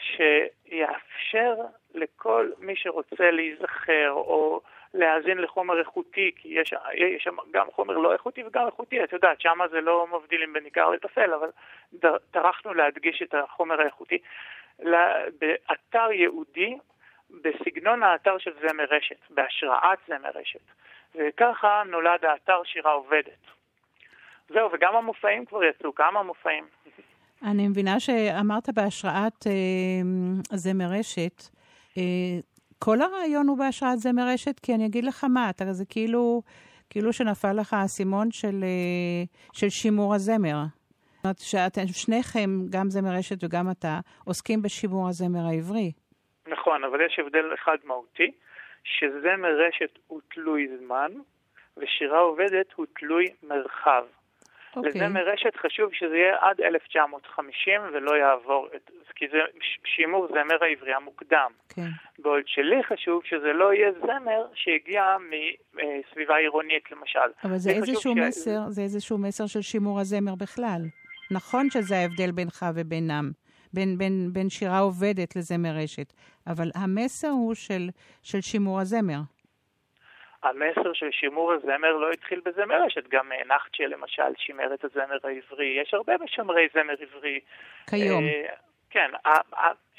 שיאפשר לכל מי שרוצה להיזכר או להאזין לחומר איכותי, כי יש, יש שם גם חומר לא איכותי וגם איכותי, את יודעת, שם זה לא מבדילים בין עיקר לטפל, אבל טרחנו להדגיש את החומר האיכותי. באתר ייעודי, בסגנון האתר של זמר רשת, בהשראת זמר רשת. וככה נולד האתר שירה עובדת. זהו, וגם המופעים כבר יצאו, כמה מופעים. אני מבינה שאמרת בהשראת אה, זמר רשת. אה, כל הרעיון הוא בהשראת זמר רשת, כי אני אגיד לך מה, אתה, זה כאילו, כאילו שנפל לך האסימון של, אה, של שימור הזמר. זאת אומרת שאתם שניכם, גם זמר רשת וגם אתה, עוסקים בשימור הזמר העברי. נכון, אבל יש הבדל אחד מהותי, שזמר רשת הוא תלוי זמן, ושירה עובדת הוא תלוי מרחב. אוקיי. לזמר רשת חשוב שזה יהיה עד 1950 ולא יעבור, את, כי זה שימור זמר העברי המוקדם. כן. בעוד שלי חשוב שזה לא יהיה זמר שהגיע מסביבה עירונית למשל. אבל זה איזשהו ש- מסר, זה איזשהו מסר של שימור הזמר בכלל. נכון שזה ההבדל בינך ובינם, בין, בין, בין שירה עובדת לזמר רשת, אבל המסר הוא של, של שימור הזמר. המסר של שימור הזמר לא התחיל בזמר רשת, גם אה, נחצ'ה למשל שימר את הזמר העברי, יש הרבה משמרי זמר עברי. כיום. אה, כן,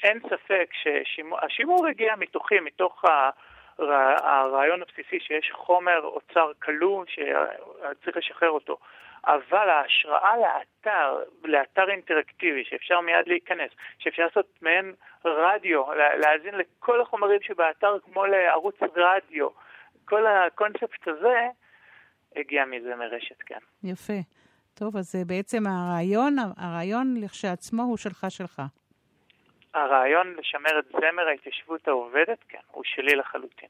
אין ספק שהשימור הגיע מתוכי, מתוך ה- הרעיון הבסיסי שיש חומר אוצר כלוא שצריך לשחרר אותו. אבל ההשראה לאתר, לאתר אינטראקטיבי, שאפשר מיד להיכנס, שאפשר לעשות מעין רדיו, לה- להאזין לכל החומרים שבאתר כמו לערוץ רדיו, כל הקונספט הזה הגיע מזמר רשת, כן. יפה. טוב, אז אה, בעצם הרעיון, הרעיון לכשעצמו הוא שלך שלך. הרעיון לשמר את זמר ההתיישבות העובדת, כן, הוא שלי לחלוטין.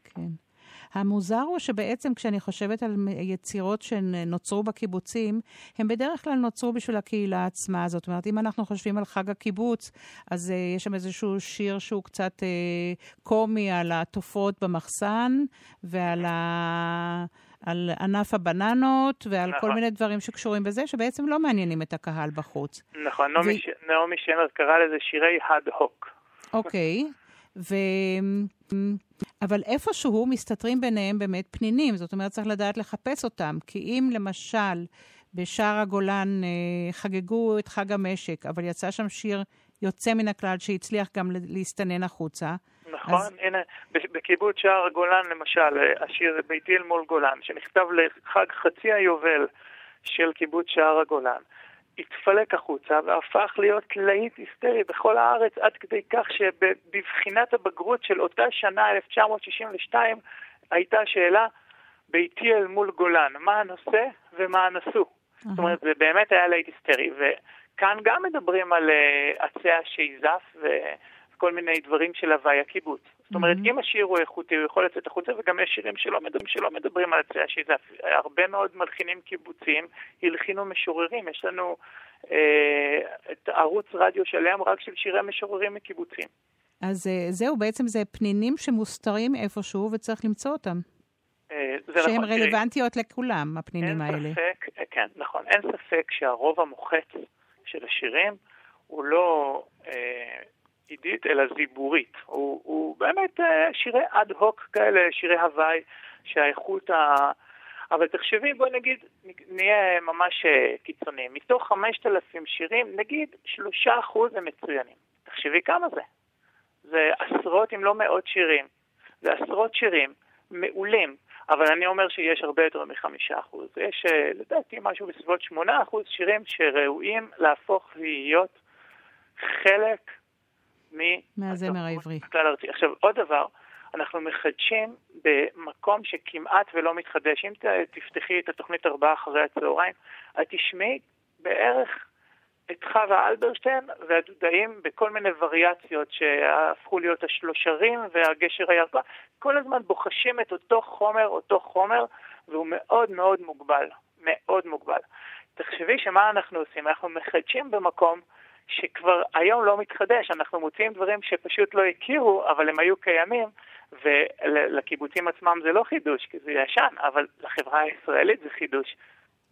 המוזר הוא שבעצם כשאני חושבת על יצירות שנוצרו בקיבוצים, הם בדרך כלל נוצרו בשביל הקהילה עצמה. זאת אומרת, אם אנחנו חושבים על חג הקיבוץ, אז uh, יש שם איזשהו שיר שהוא קצת uh, קומי על התופרות במחסן, ועל ה... על ענף הבננות, ועל נכון. כל מיני דברים שקשורים בזה, שבעצם לא מעניינים את הקהל בחוץ. נכון, נעמי, ו- ש... נעמי שמר קרא לזה שירי הד הוק. אוקיי, ו... אבל איפשהו מסתתרים ביניהם באמת פנינים, זאת אומרת, צריך לדעת לחפש אותם. כי אם למשל בשער הגולן אה, חגגו את חג המשק, אבל יצא שם שיר יוצא מן הכלל שהצליח גם להסתנן החוצה. נכון, אז- הנה, בקיבוץ שער הגולן למשל, אה, השיר ביתי אל מול גולן, שנכתב לחג חצי היובל של קיבוץ שער הגולן, התפלק החוצה והפך להיות להיט היסטרי בכל הארץ, עד כדי כך שבבחינת הבגרות של אותה שנה, 1962, הייתה שאלה ביתי אל מול גולן, מה הנושא ומה הנשוא. זאת אומרת, זה באמת היה להיט היסטרי, וכאן גם מדברים על אה, עצי השייזף וכל מיני דברים של הוואי הקיבוץ. זאת אומרת, אם השיר הוא איכותי, הוא יכול לצאת החוצה, וגם יש שירים שלא מדברים, שלא מדברים על עצי השייזף. הרבה מאוד מלחינים קיבוציים הלחינו משוררים. יש לנו אה, את ערוץ רדיו שלם רק של שירי משוררים מקיבוצים. אז אה, זהו, בעצם זה פנינים שמוסתרים איפשהו וצריך למצוא אותם. אה, שהן נכון, תראי, רלוונטיות לכולם, הפנינים אין האלה. ספק, כן, נכון, אין ספק שהרוב המוחץ של השירים הוא לא אה, עידית אלא זיבורית. הוא, הוא באמת אה, שירי אד הוק כאלה, שירי הוואי, שהאיכות ה... אבל תחשבי, בואי נגיד, נהיה ממש אה, קיצוניים. מתוך 5,000 שירים, נגיד שלושה אחוז הם מצוינים. תחשבי כמה זה. זה עשרות אם לא מאות שירים. זה עשרות שירים מעולים, אבל אני אומר שיש הרבה יותר מחמישה אחוז. יש אה, לדעתי משהו בסביבות שמונה אחוז שירים שראויים להפוך להיות חלק. מהזמר העברי. הכלל הארצי. עכשיו, עוד דבר, אנחנו מחדשים במקום שכמעט ולא מתחדש. אם תפתחי את התוכנית ארבעה אחרי הצהריים, את תשמעי בערך את חווה אלברשטיין והדודאים בכל מיני וריאציות שהפכו להיות השלושרים והגשר הירקון. כל הזמן בוחשים את אותו חומר, אותו חומר, והוא מאוד מאוד מוגבל. מאוד מוגבל. תחשבי שמה אנחנו עושים? אנחנו מחדשים במקום שכבר היום לא מתחדש, אנחנו מוצאים דברים שפשוט לא הכירו, אבל הם היו קיימים, ולקיבוצים עצמם זה לא חידוש, כי זה ישן, אבל לחברה הישראלית זה חידוש.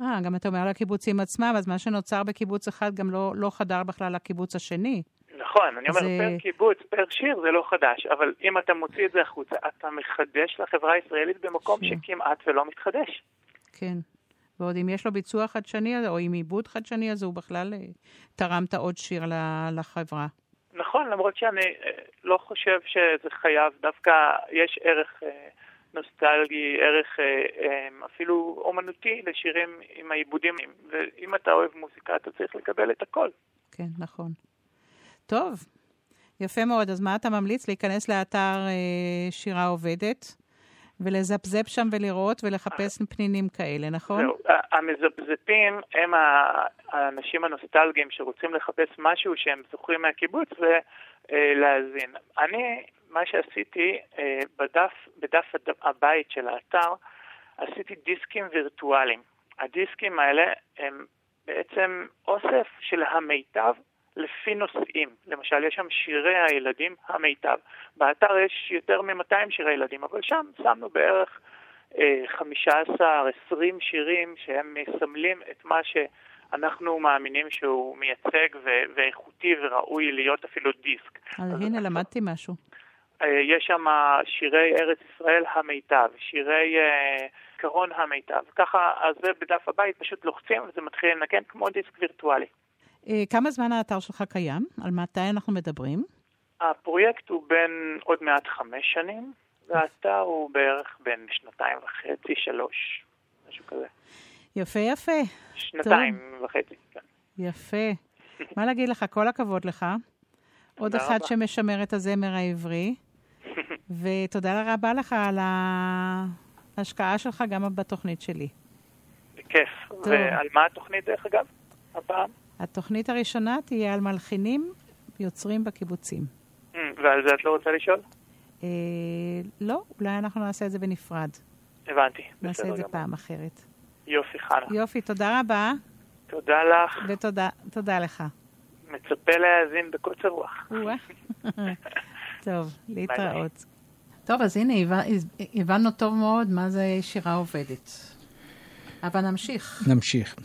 אה, גם אתה אומר על הקיבוצים עצמם, אז מה שנוצר בקיבוץ אחד גם לא, לא חדר בכלל לקיבוץ השני. נכון, אני אומר, זה- פר קיבוץ, פר שיר זה לא חדש, אבל אם אתה מוציא את זה החוצה, אתה מחדש לחברה הישראלית במקום כן. שכמעט ולא מתחדש. כן. ועוד אם יש לו ביצוע חדשני, או עם עיבוד חדשני, אז הוא בכלל אה, תרמת עוד שיר לחברה. נכון, למרות שאני אה, לא חושב שזה חייב, דווקא יש ערך אה, נוסטלגי, ערך אפילו אומנותי לשירים עם העיבודים, ואם אתה אוהב מוזיקה, אתה צריך לקבל את הכל. כן, נכון. טוב, יפה מאוד. אז מה אתה ממליץ? להיכנס לאתר שירה עובדת, ולזפזפ שם ולראות ולחפש פנינים כאלה, נכון? זהו, המזפזפים הם האנשים הנוסטלגיים שרוצים לחפש משהו שהם זוכרים מהקיבוץ ולהאזין. אני, מה שעשיתי אה, בדף, בדף הבית של האתר, עשיתי דיסקים וירטואליים. הדיסקים האלה הם בעצם אוסף של המיטב לפי נושאים. למשל, יש שם שירי הילדים המיטב. באתר יש יותר מ-200 שירי ילדים, אבל שם שמנו בערך אה, 15-20 שירים שהם מסמלים את מה שאנחנו מאמינים שהוא מייצג ו- ואיכותי וראוי להיות אפילו דיסק. אז הנה, למדתי משהו. אה, יש שם שירי ארץ ישראל המיטב, שירי אה, קרון המיטב. ככה, אז זה בדף הבית, פשוט לוחצים וזה מתחיל לנגן כמו דיסק וירטואלי. אה, כמה זמן האתר שלך קיים? על מתי אנחנו מדברים? הפרויקט הוא בין עוד מעט חמש שנים, והאתר הוא בערך בין שנתיים וחצי, שלוש, משהו כזה. יפה, יפה. שנתיים וחצי, כן. יפה. מה להגיד לך? כל הכבוד לך. עוד אחד רבה. שמשמר את הזמר העברי, ותודה רבה לך על ההשקעה שלך גם בתוכנית שלי. בכיף. ועל מה התוכנית, דרך אגב, הפעם? התוכנית הראשונה תהיה על מלחינים יוצרים בקיבוצים. Mm, ועל זה את לא רוצה לשאול? אה, לא, אולי אנחנו נעשה את זה בנפרד. הבנתי, נעשה את זה גמור. פעם אחרת. יופי, חנה. יופי, תודה רבה, תודה לך. ותודה תודה לך. מצפה להאזין בקוצר רוח. טוב, להתראות. טוב, אז הנה, הבנ- הבנו טוב מאוד מה זה שירה עובדת. אבל נמשיך. נמשיך.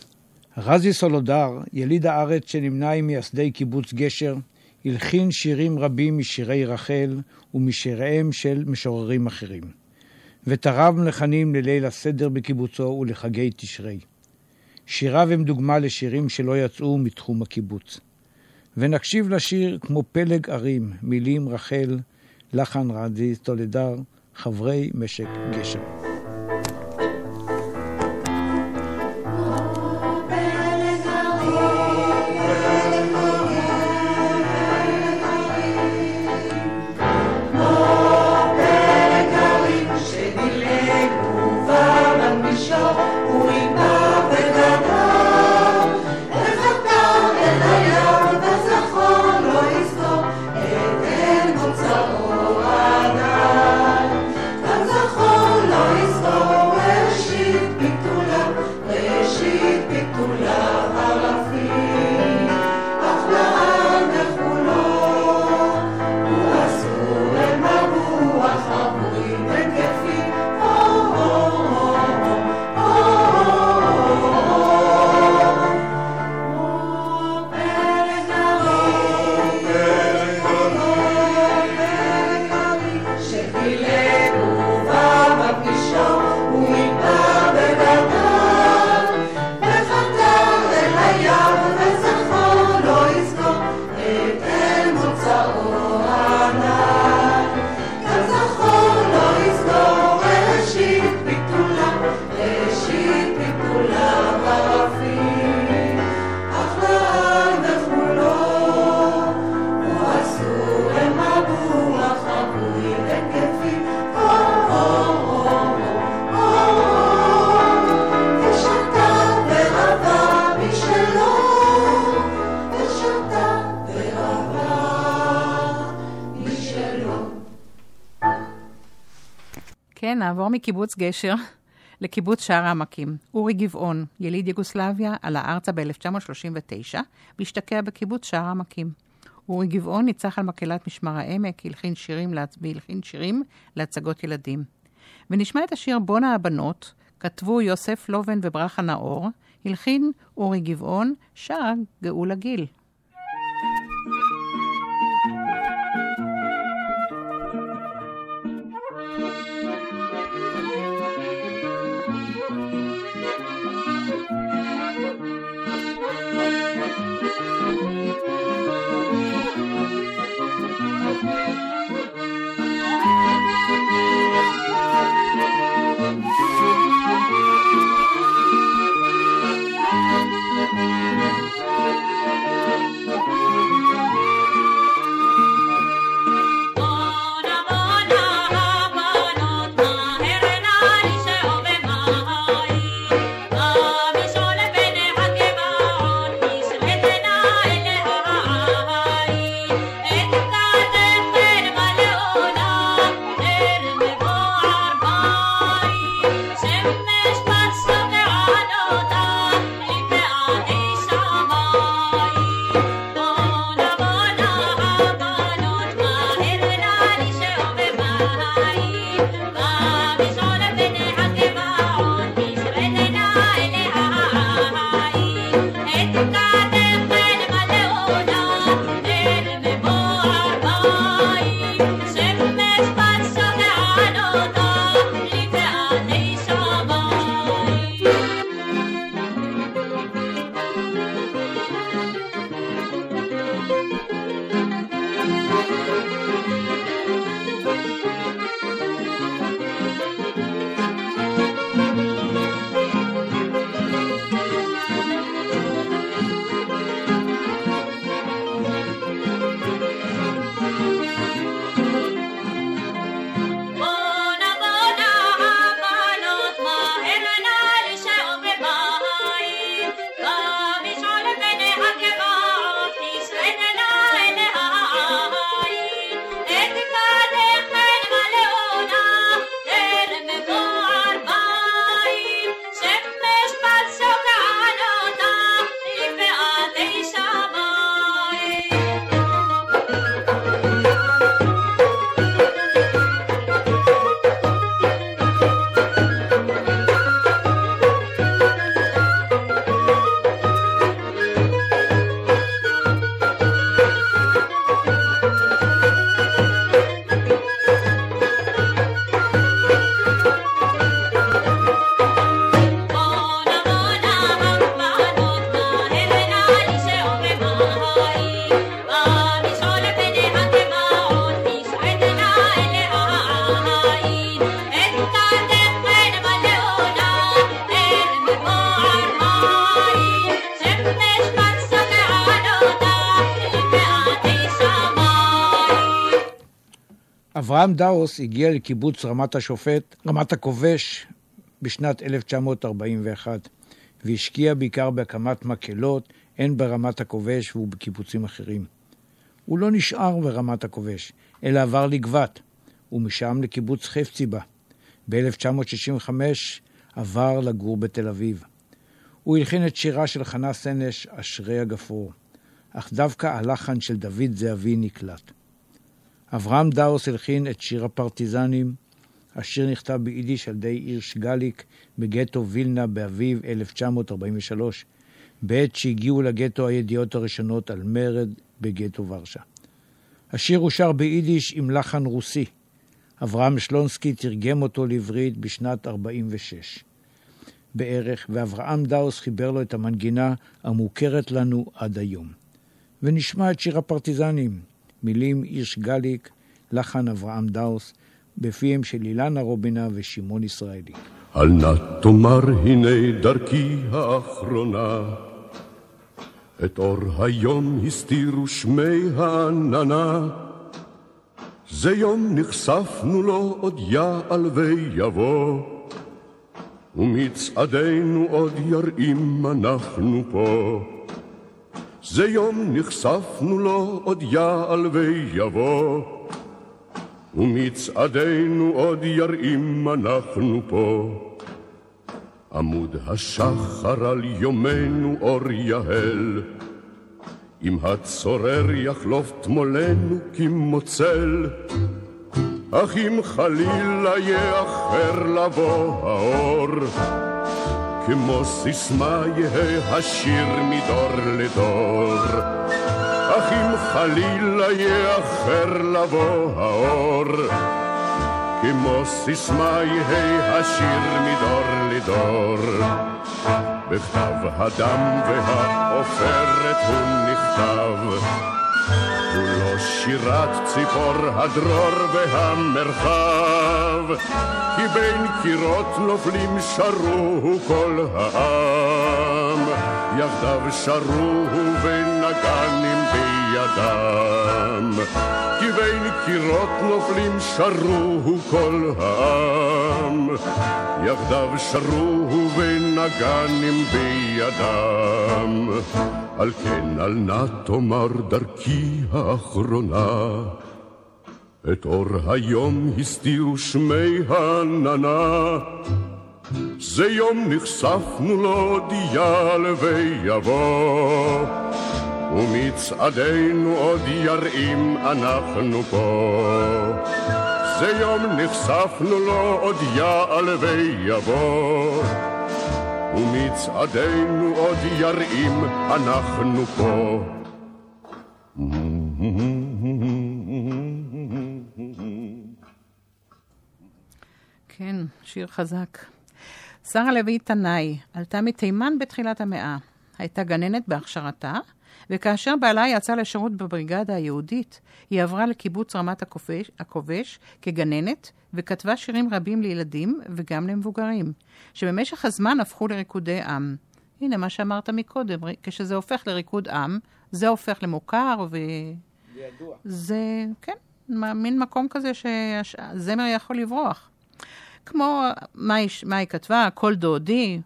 רזי סולודר, יליד הארץ שנמנה עם מייסדי קיבוץ גשר, הלחין שירים רבים משירי רחל ומשיריהם של משוררים אחרים, ותרם לחנים לליל הסדר בקיבוצו ולחגי תשרי. שיריו הם דוגמה לשירים שלא יצאו מתחום הקיבוץ. ונקשיב לשיר כמו פלג ערים, מילים רחל, לחן רדי טולדר, חברי משק גשם. מקיבוץ גשר לקיבוץ שער העמקים. אורי גבעון, יליד יוגוסלביה, עלה ארצה ב-1939 והשתקע בקיבוץ שער העמקים. אורי גבעון ניצח על מקהלת משמר העמק, הלחין שירים, להצ... והלחין שירים להצגות ילדים. ונשמע את השיר בונה הבנות, כתבו יוסף לובן וברכה נאור, הלחין אורי גבעון, שר גאולה גיל. אברהם דאוס הגיע לקיבוץ רמת השופט, רמת הכובש, בשנת 1941, והשקיע בעיקר בהקמת מקהלות, הן ברמת הכובש ובקיבוצים אחרים. הוא לא נשאר ברמת הכובש, אלא עבר לגבת, ומשם לקיבוץ חפציבה. ב-1965 עבר לגור בתל אביב. הוא הלחין את שירה של חנה סנש, אשרי הגפרור, אך דווקא הלחן של דוד זהבי נקלט. אברהם דאוס הלחין את שיר הפרטיזנים. השיר נכתב ביידיש על ידי הירש גליק בגטו וילנה באביב 1943, בעת שהגיעו לגטו הידיעות הראשונות על מרד בגטו ורשה. השיר הושר ביידיש עם לחן רוסי. אברהם שלונסקי תרגם אותו לעברית בשנת 46 בערך, ואברהם דאוס חיבר לו את המנגינה המוכרת לנו עד היום. ונשמע את שיר הפרטיזנים, מילים הירש גליק, לחן אברהם דאוס, בפיהם של אילנה רובינה ושמעון ישראלי. אל נא תאמר הנה דרכי האחרונה, את אור היום הסתירו שמי העננה. זה יום נכספנו לו עוד יעל ויבוא, ומצעדינו עוד ירעים אנחנו פה. זה יום נחשפנו לו עוד יעל ויבוא, ומצעדינו עוד ירעים אנחנו פה. עמוד השחר על יומנו אור יהל, אם הצורר יחלוף תמולנו כמוצל, אך אם חלילה יאחר לבוא האור, כמו סיסמה יהא השיר מדור לדור. אך אם חלילה יאחר לבוא האור, כמו סיסמה יהא השיר מדור לדור. בכתב הדם והעופרת הוא נכתב, הוא לא שירת ציפור הדרור והמרחב, כי בין קירות נופלים שרו כל העם, יחדיו שרו ונגנים בידם. כי בין קירות נופלים שרו כל העם, יחדיו שרו ונגנים בידם. על כן אל נא תאמר דרכי האחרונה, את אור היום הסתירו שמי העננה. זה יום נחשפנו לו דיאל ויבוא, ומצעדינו עוד ירעים אנחנו פה. זה יום נחשפנו לו עוד יעל ויבוא, ומצעדינו עוד ירעים אנחנו פה. כן, שיר חזק. שרה לוי תנאי עלתה מתימן בתחילת המאה. הייתה גננת בהכשרתה, וכאשר בעלה יצא לשירות בבריגדה היהודית, היא עברה לקיבוץ רמת הכובש, הכובש כגננת, וכתבה שירים רבים לילדים וגם למבוגרים, שבמשך הזמן הפכו לריקודי עם. הנה מה שאמרת מקודם, כשזה הופך לריקוד עם, זה הופך למוכר, ו... ידוע. זה, כן, מין מקום כזה שהזמר יכול לברוח. כמו מה היא, מה היא כתבה, קול דודי,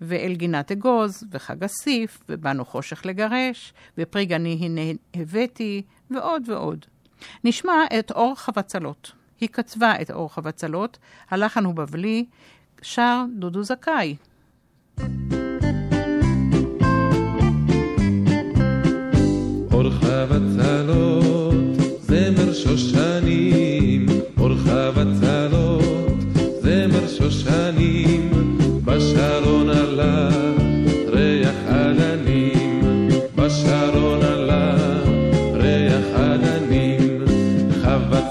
ואל גינת אגוז, וחג אסיף, ובאנו חושך לגרש, ופרי גני הנה הבאתי, ועוד ועוד. נשמע את אור חבצלות. היא כתבה את אור חבצלות, הלחן הוא בבלי, שר דודו זכאי. אור חבצלות,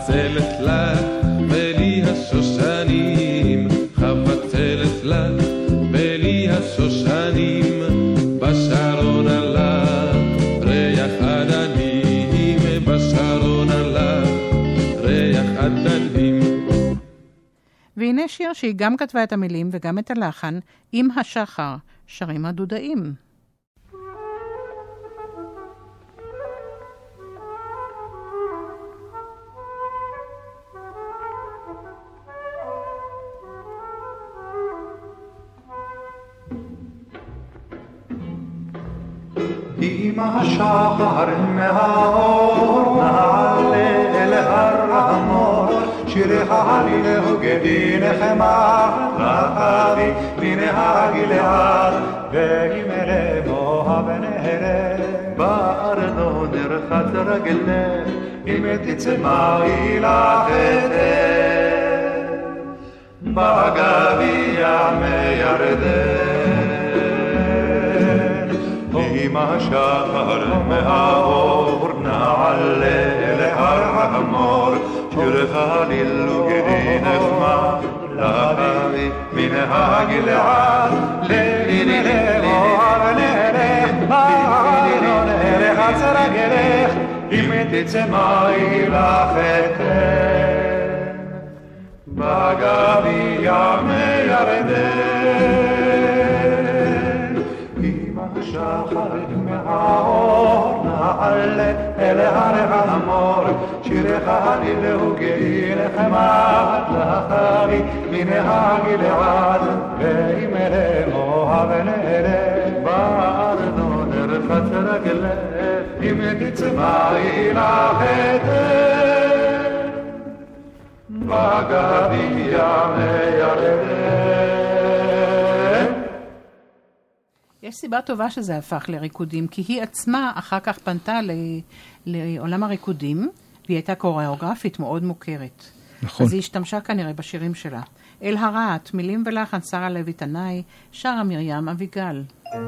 חבצלת לך בלי השושנים, חבצלת לך בלי השושנים, בשרון עלה ריח עננים, בשרון עלה ריח עננים. והנה שיר שהיא גם כתבה את המילים וגם את הלחן, עם השחר, שרים הדודאים. עם השחר מהאור נעלה אל הר המור. שירך הלילהו גדי נחמה רחבי מנהג ועם אלה מוהב נהרה בארנו נרחץ רגלה אם תצא מעי לחטא בגביע מירדן עם השחר מהאור נעלה אל הר המור שירך הלילו גדי נחמד לחבי מנהג לאט לנלך אוהב נלך בארנו נלך עצר רגלך אם תצא מעי לחטא בגביע מירדן עם השחר מהאור נעלה אל הר המור שירך הלילהו גאי נחמד לחרי מנהג לאט ועם אלה אוהב נראה בארנו נרחץ רגלך אם תצמאי לחטא בגביע מירדן. יש סיבה טובה שזה הפך לריקודים, כי היא עצמה אחר כך פנתה ל... לעולם הריקודים, והיא הייתה קוריאוגרפית מאוד מוכרת. נכון. אז היא השתמשה כנראה בשירים שלה. אל הרעת, מילים ולחן שרה לוי תנאי, שרה מרים אביגל. היי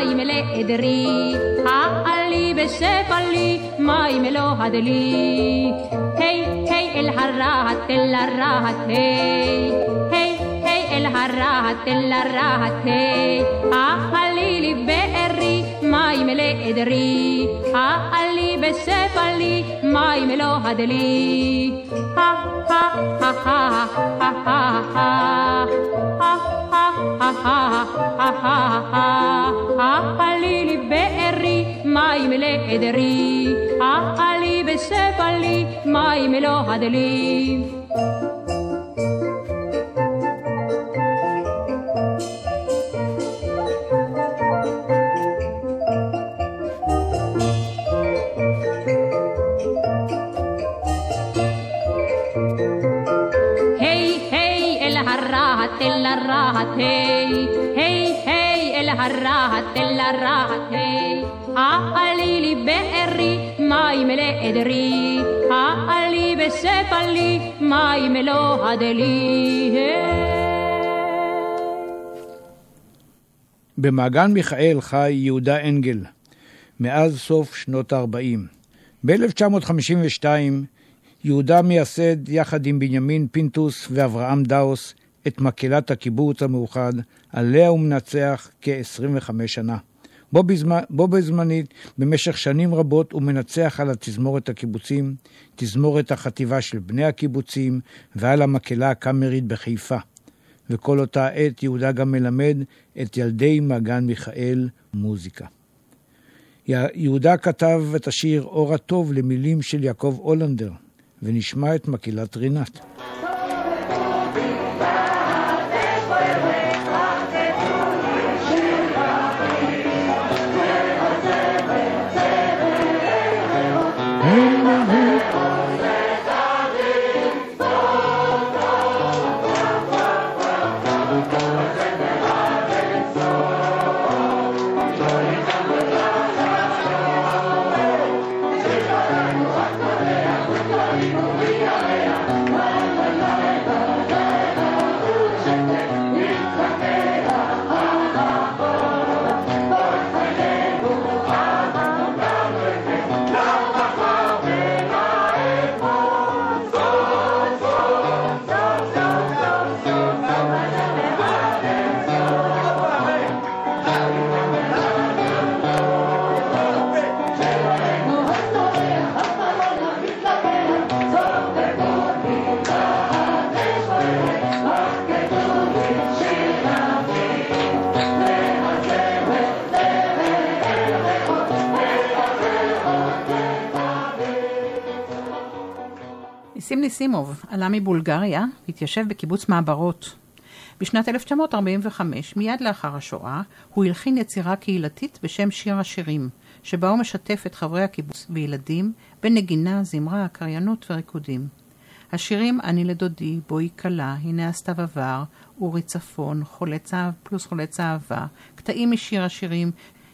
מים לעדרי העלי בשפלי מים לא הדלי היי היי אל הרהט אל הרהט היי היי היי אל הרהט אל הרהט היי העלי לי בארי מים לעדרי העלי בשפלי מים לא הדלי העלי לי בארי מים לעדרי העלי בשפלי מים לא הדלי היי היי אל הרהט אל הרהט היי העלי לי בארי מים לעדרי העלי בשפלי מים לא הדלי במעגן מיכאל חי יהודה אנגל מאז סוף שנות ה-40. ב-1952 יהודה מייסד יחד עם בנימין פינטוס ואברהם דאוס את מקהלת הקיבוץ המאוחד, עליה הוא מנצח כ-25 שנה. בו, בזמן, בו בזמנית, במשך שנים רבות הוא מנצח על התזמורת הקיבוצים, תזמורת החטיבה של בני הקיבוצים ועל המקהלה הקאמרית בחיפה. וכל אותה עת יהודה גם מלמד את ילדי מעגן מיכאל מוזיקה. יהודה כתב את השיר אור הטוב למילים של יעקב הולנדר, ונשמע את מקהלת רינת. ניסימוב עלה מבולגריה והתיישב בקיבוץ מעברות. בשנת 1945, מיד לאחר השואה, הוא הלחין יצירה קהילתית בשם שיר השירים, שבה הוא משתף את חברי הקיבוץ וילדים בנגינה, זמרה, קריינות וריקודים. השירים "אני לדודי", "בואי כלה", "הנה הסתיו עבר", "אורי צפון", "חולה צהב פלוס חולה צהבה", קטעים משיר השירים,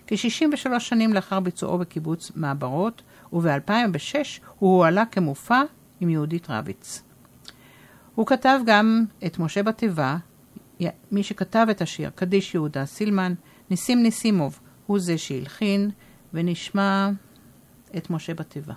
כ-63 שנים לאחר ביצועו בקיבוץ מעברות, וב-2006 הוא הועלה כמופע עם יהודית רביץ. הוא כתב גם את משה בתיבה, מי שכתב את השיר, קדיש יהודה סילמן, ניסים ניסימוב הוא זה שהלחין, ונשמע את משה בתיבה.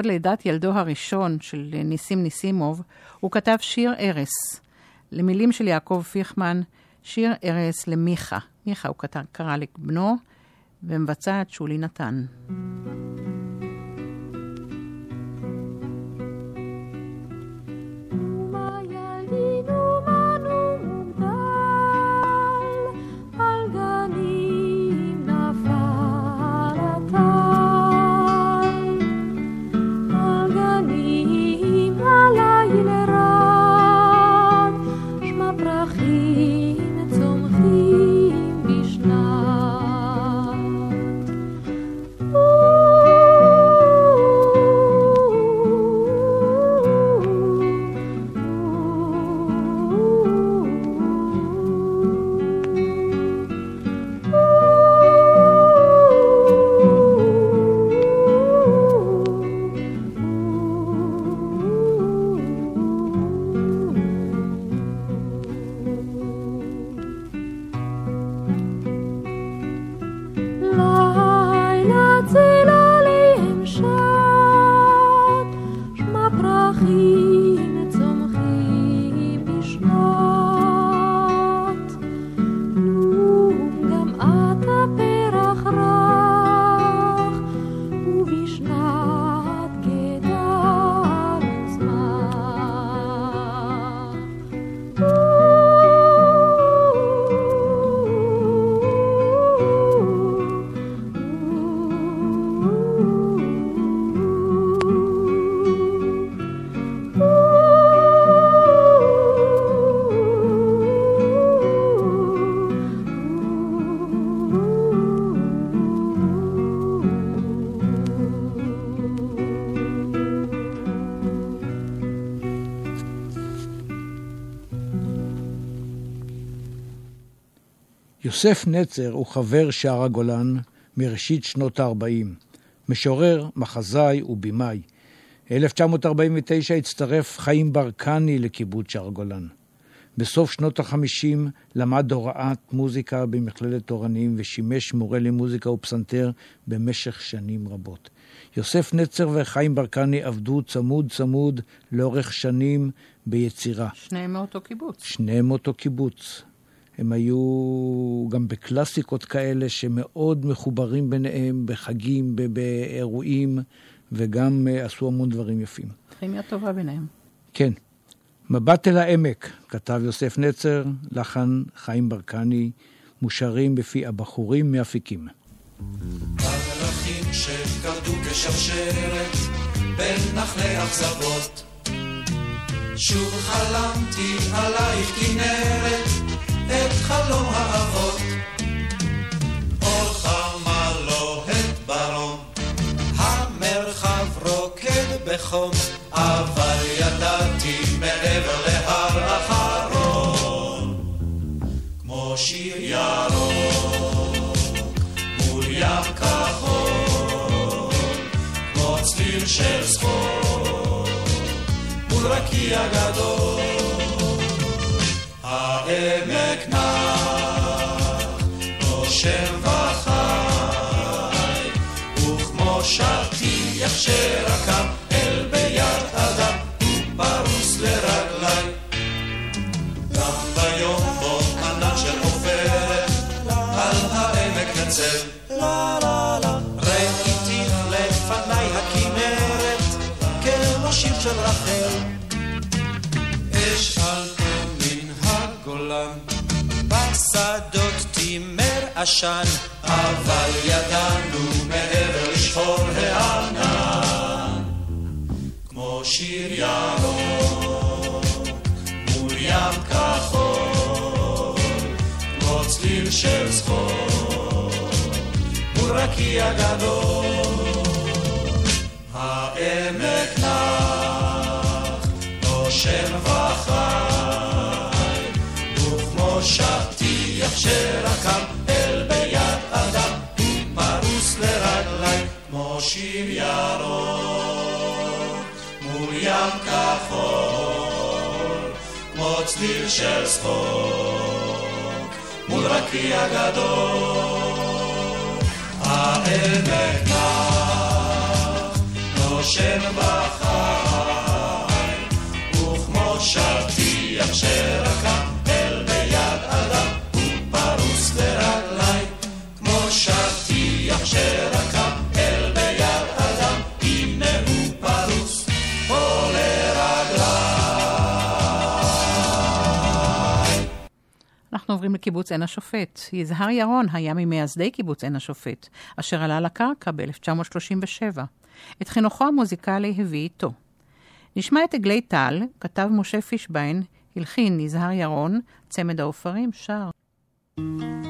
לכבוד לידת ילדו הראשון של ניסים ניסימוב, הוא כתב שיר ארס, למילים של יעקב פיכמן, שיר ארס למיכה. מיכה הוא קרא לבנו, ומבצעת שולי נתן. יוסף נצר הוא חבר שער הגולן מראשית שנות ה-40, משורר, מחזאי ובימאי. 1949 הצטרף חיים ברקני לקיבוץ שער הגולן. בסוף שנות ה-50 למד הוראת מוזיקה במכללת תורנים ושימש מורה למוזיקה ופסנתר במשך שנים רבות. יוסף נצר וחיים ברקני עבדו צמוד צמוד לאורך שנים ביצירה. שניהם מאותו קיבוץ. שניהם מאותו קיבוץ. הם היו גם בקלאסיקות כאלה שמאוד מחוברים ביניהם, בחגים, ב- באירועים, וגם אה, עשו המון דברים יפים. כימיה טובה ביניהם. כן. מבט אל העמק, כתב יוסף נצר, לחן חיים ברקני, מושרים בפי הבחורים מאפיקים. הדרכים שגרדו כשרשרת בין נחלי אכזבות. שוב חלמתי עלייך כנרת, את חלום האבות. אור חמה ברום, המרחב רוקד בחום, אבל ידעתי מעבר להר אחרון, כמו שיר ירוק. מול ים כחול, כמו צליל של סחור, מול רקיע גדול. העמק נח, נושם וחי, וכמו שטיח שרקם אל ביד אדם, הוא פרוס לרגלי. גם ביום בו ענן של עופרת, על העמק נצל. ראיתיך לפניי הכנרת, כמו שיר של רחל. אשאלתו עשן, אבל ידענו מעבר לשחור הענן. כמו שיר ירוק, מול ים כחול, כמו צליל של זכור, מול רקיע גדול. העמק נח, נושם וחי, וכמו שטיח שרקם שיר ירוק, מול ים כחול, כמו צליל של צחוק, מול רקיע גדול. העמק נח, נושם וחי, וכמו שטיח שרקם אל ביד אדם, הוא פרוס לרגלי, כמו שטיח שרקם אנחנו עוברים לקיבוץ עין השופט. יזהר ירון היה ממייסדי קיבוץ עין השופט, אשר עלה לקרקע ב-1937. את חינוכו המוזיקלי הביא איתו. נשמע את עגלי טל, כתב משה פישביין, הלחין יזהר ירון, צמד העופרים שר. עגלי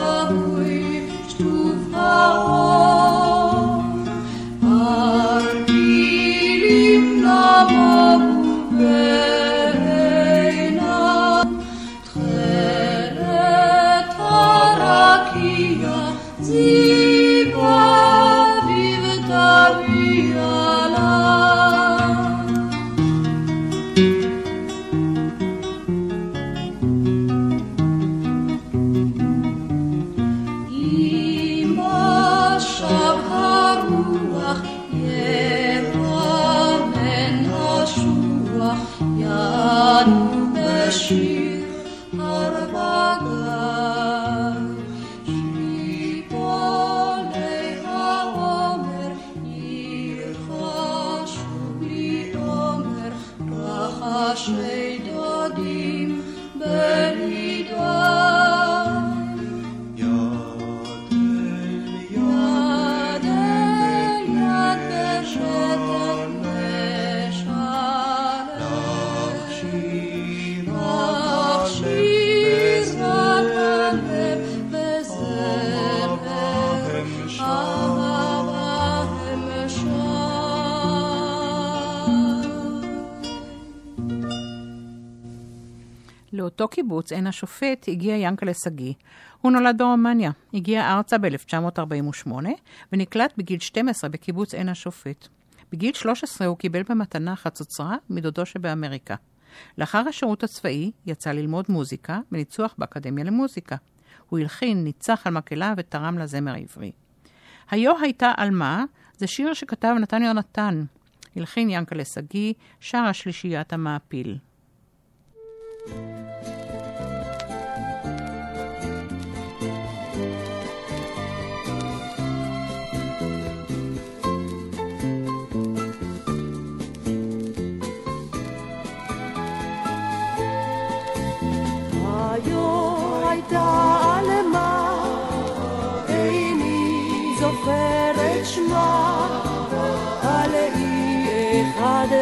לאותו קיבוץ, עין השופט, הגיע ינקלה שגיא. הוא נולד ברומניה, הגיע ארצה ב-1948 ונקלט בגיל 12 בקיבוץ עין השופט. בגיל 13 הוא קיבל במתנה חצוצרה מדודו שבאמריקה. לאחר השירות הצבאי יצא ללמוד מוזיקה וניצוח באקדמיה למוזיקה. הוא הלחין, ניצח על מקהלה ותרם לזמר העברי. היו הייתה עלמה זה שיר שכתב נתן יונתן. הלחין ינקלה שגיא, שרה שלישיית המעפיל.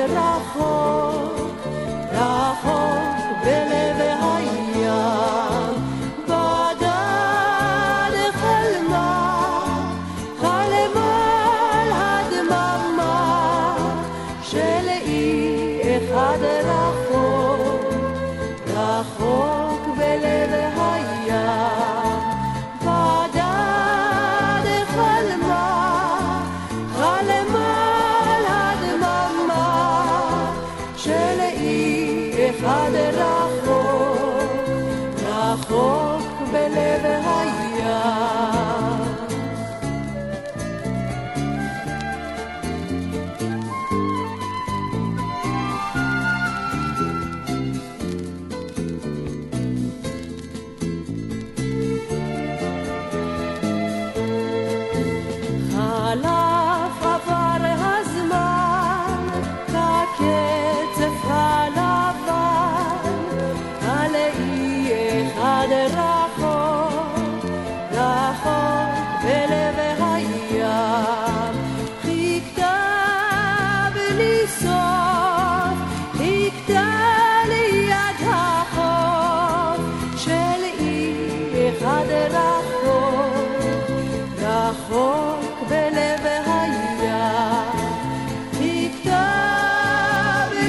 רחוק, רחוק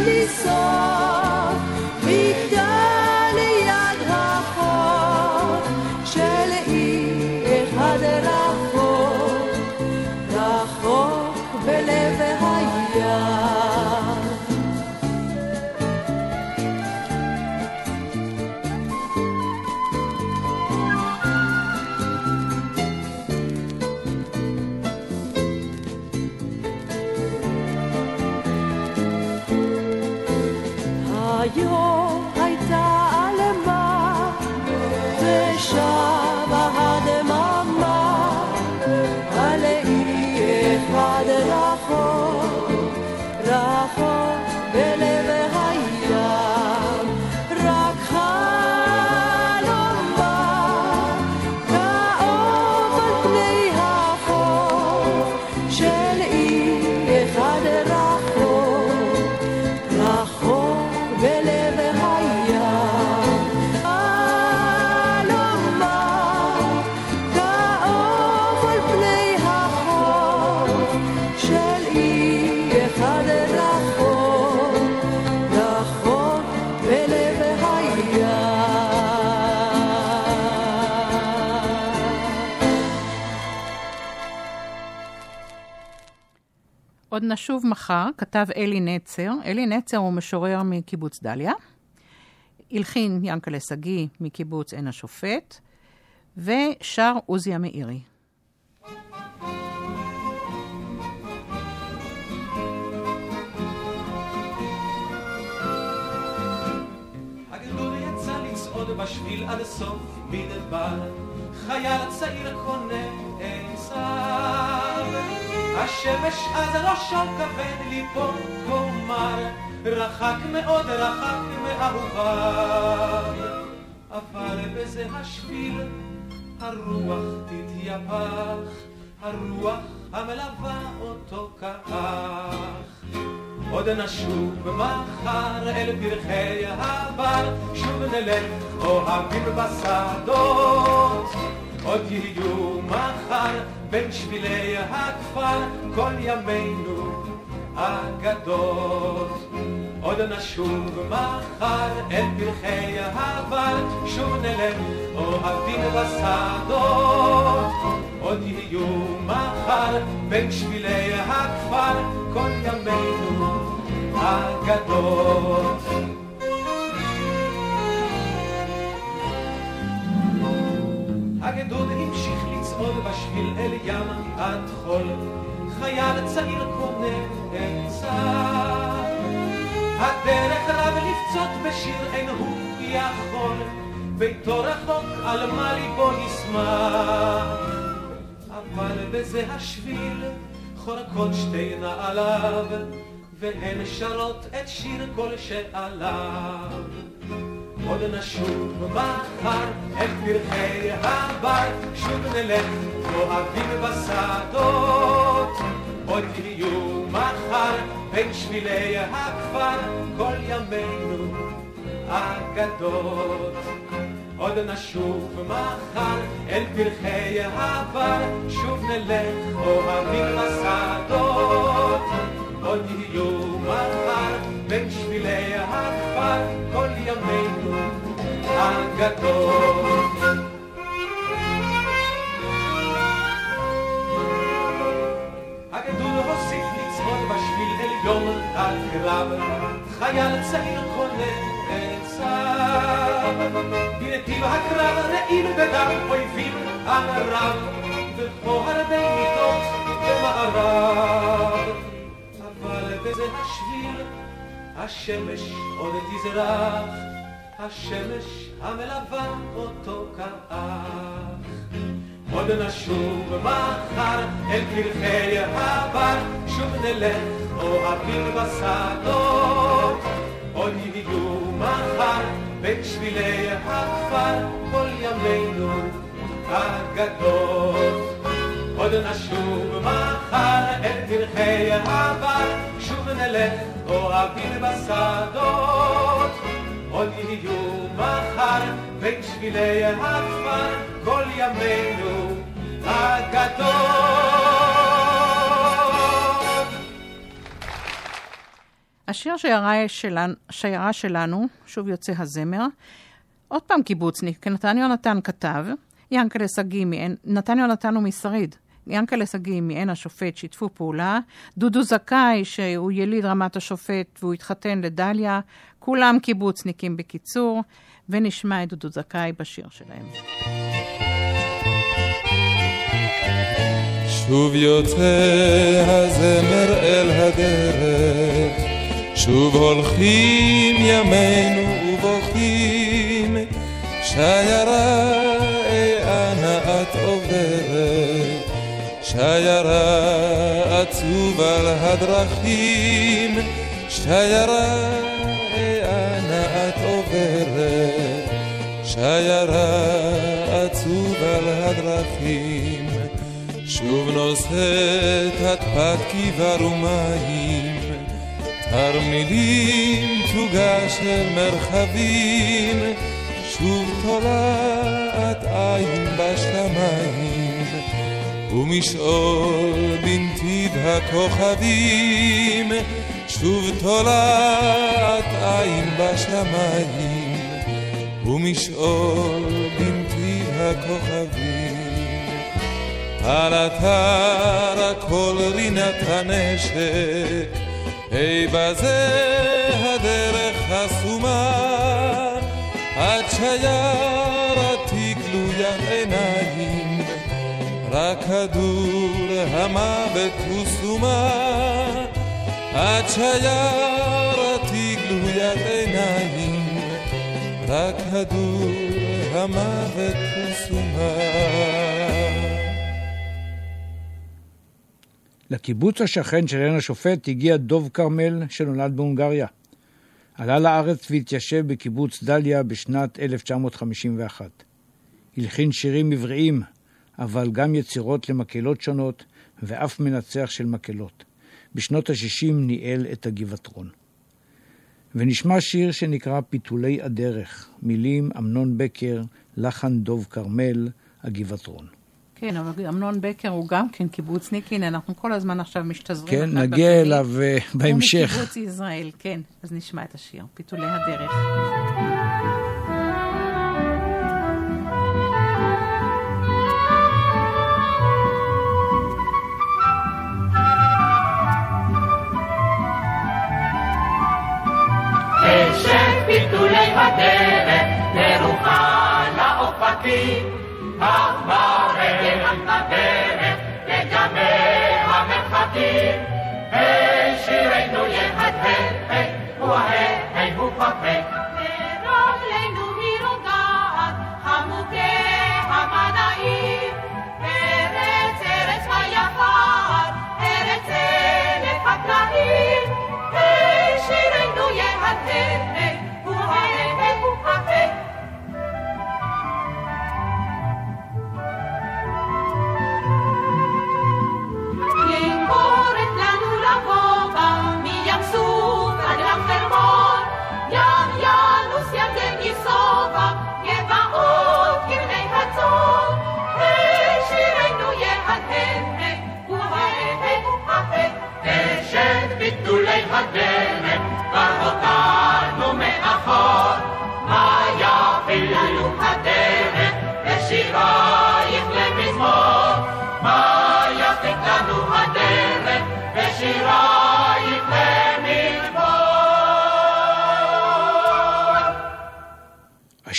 בלי סוף, נשוב מחר, כתב אלי נצר. אלי נצר הוא משורר מקיבוץ דליה. הלחין ינקלה שגיא מקיבוץ עין השופט, ושר עוזי המאירי. בשביל עד סוף מדבר, חייל צעיר קונה עיניו. השמש אז ראשו כבד ליפו קומר, רחק מאוד רחק מאהוביו. אבל בזה השביל הרוח תתייפח, הרוח המלווה אותו כך. עוד נשוב מחר אל פרחי הבר, שוב נלך אוהבים בשדות. עוד יהיו מחר בין שבילי הכפר כל ימינו אגדות. עוד נשוב מחר אל פרחי העבר, שוב נלך אוהבים בשדות. עוד יהיו מחר בין שבילי הכפר כל ימינו אגדות. הגדוד המשיך לצעוד בשביל אל ים עד חול, חייל צעיר קונה עצה. הדרך רב לפצות בשיר אין הוא יכול, ביתו רחוק על מה ליבו ישמח. אבל בזה השביל חורקות שתי נעליו, והן שרות את שיר כל שעליו. עוד נשוב מחר אל פרחי הבר, שוב נלך אוהבים בשדות. עוד יהיו מחר בין שבילי הכפר כל ימינו אגדות. עוד נשוב מחר אל פרחי הבר, שוב נלך אוהבים בשדות. עוד יהיו מחר בין שבילי הכפר כל ימינו אגדות. הגדול הוסיף לצעוד בשביל אל יום הקרב, חייל צעיר קונה עצה. בנתיב הקרב רעים בדם אויבים הרב, וכה הרבה מיטות במערב. אבל בזה השביל השמש עוד תזרח, השמש המלווה אותו כאח. עוד נשוב מחר אל פרחי הבר, שוב נלך אוהבים בשדות. עוד יהיו מחר בין שבילי הכפר כל ימינו אגדות. עוד נשוב מחר אל פרחי הבר, שוב נלך אוהבים בשדות. עוד יהיו מחר בין שבילי הכפר כל ימינו אגדות. השיר שיירה שלנו, שלנו, שוב יוצא הזמר, עוד פעם קיבוצניק, כי נתן יונתן כתב, ינקלה שגיא, מעין- נתן יונתן הוא משריד. ינקלה שגיא מעין השופט שיתפו פעולה, דודו זכאי שהוא יליד רמת השופט והוא התחתן לדליה, כולם קיבוצניקים בקיצור, ונשמע את דודו זכאי בשיר שלהם. שוב יוצא הזמר אל הדרך, שוב הולכים ימינו ובוכים, שיירה שיירה עצוב על הדרכים, שיירה אנה את עוברת, שיירה עצוב על הדרכים. שוב נושאת הדפת כבר ומים, תרמילים תוגה של מרחבים, שוב תולעת עין בשמיים, ומשעול בנתיב הכוכבים, שוב תולעת עין בשמיים, ומשעול בנתיב הכוכבים. על אתר הכל רינת הנשק, היי בזה הדרך חסומה, עד שיירתי כדור המוות הוא סומה, עד שיירתי גלוית עיניים, רק כדור המוות הוא סומה. לקיבוץ השכן של עין השופט הגיע דוב כרמל, שנולד בהונגריה. עלה לארץ והתיישב בקיבוץ דליה בשנת 1951. הלחין שירים עבריים, אבל גם יצירות למקהלות שונות, ואף מנצח של מקהלות. בשנות ה-60 ניהל את הגבעתרון. ונשמע שיר שנקרא "פיתולי הדרך", מילים אמנון בקר, לחן דוב כרמל, הגבעתרון. כן, אבל אמנון בקר הוא גם כן קיבוצניק, הנה, אנחנו כל הזמן עכשיו משתזרים. כן, נגיע בפני. אליו uh, בהמשך. הוא מקיבוץ ישראל, כן. אז נשמע את השיר, "פיתולי הדרך". הדרך, לרוחה לאופקים, המראה הדרך, לגבי המרחקים, ושירנו יהדהד, הוא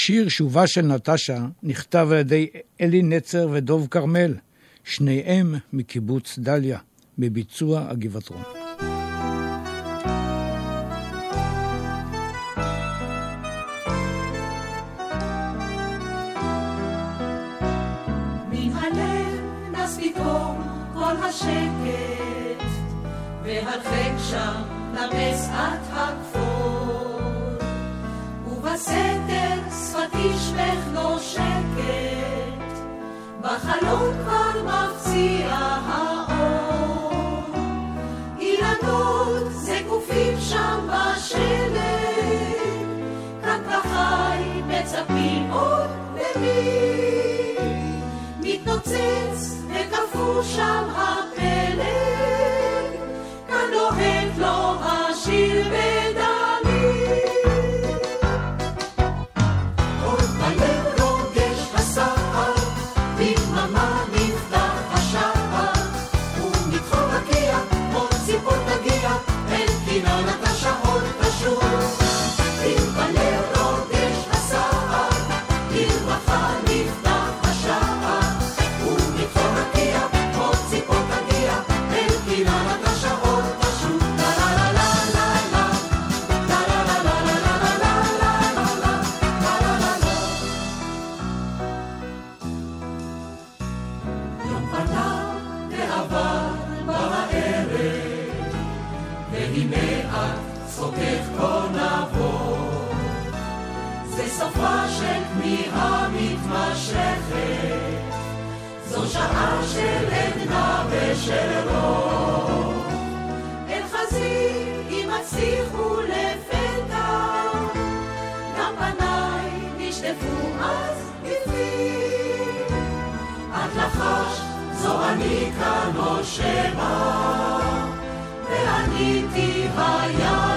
השיר שובה של נטשה נכתב על ידי אלי נצר ודוב כרמל, שניהם מקיבוץ דליה, בביצוע הגבעתרון. השקט, והדחק שם למסעת הכפור. ובסתר שפת אשמך נושקת, בחלום כבר מפציע האור. אילנות זקופים שם בשלג, כנפחי מצפים עוד למי. מתנוצץ, וקפוא שם הפלג, כאן נוהג לו השיר בדם. אני כאן עוד שבע, ועניתי היה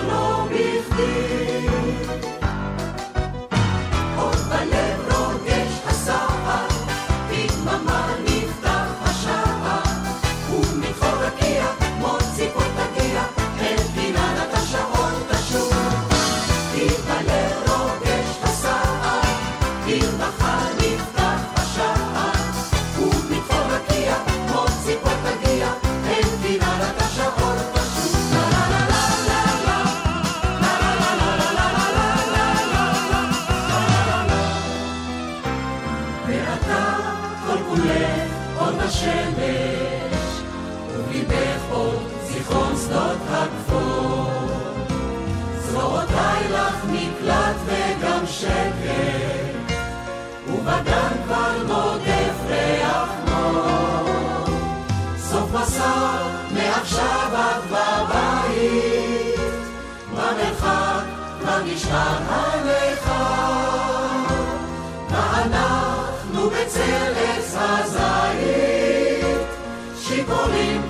נשמע עליך, ואנחנו בצלץ הזית, שיפורים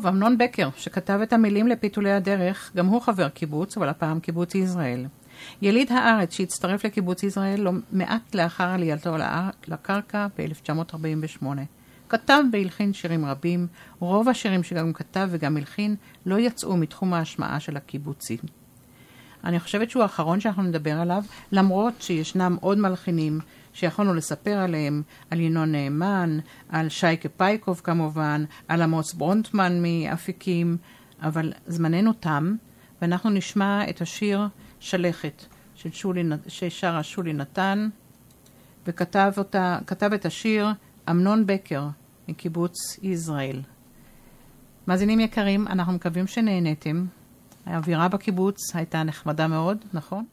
טוב, אמנון בקר, שכתב את המילים לפיתולי הדרך, גם הוא חבר קיבוץ, אבל הפעם קיבוץ יזרעאל. יליד הארץ שהצטרף לקיבוץ יזרעאל לא מעט לאחר עלייתו לקרקע ב-1948. כתב והלחין שירים רבים, רוב השירים שגם כתב וגם הלחין לא יצאו מתחום ההשמעה של הקיבוצים. אני חושבת שהוא האחרון שאנחנו נדבר עליו, למרות שישנם עוד מלחינים שיכולנו לספר עליהם, על ינון נאמן, על שייקה פייקוב כמובן, על עמוס ברונטמן מאפיקים, אבל זמננו תם, ואנחנו נשמע את השיר שלכת, של שולי, ששרה שולי נתן, וכתב אותה, כתב את השיר אמנון בקר מקיבוץ יזרעאל. מאזינים יקרים, אנחנו מקווים שנהניתם. האווירה בקיבוץ הייתה נחמדה מאוד, נכון?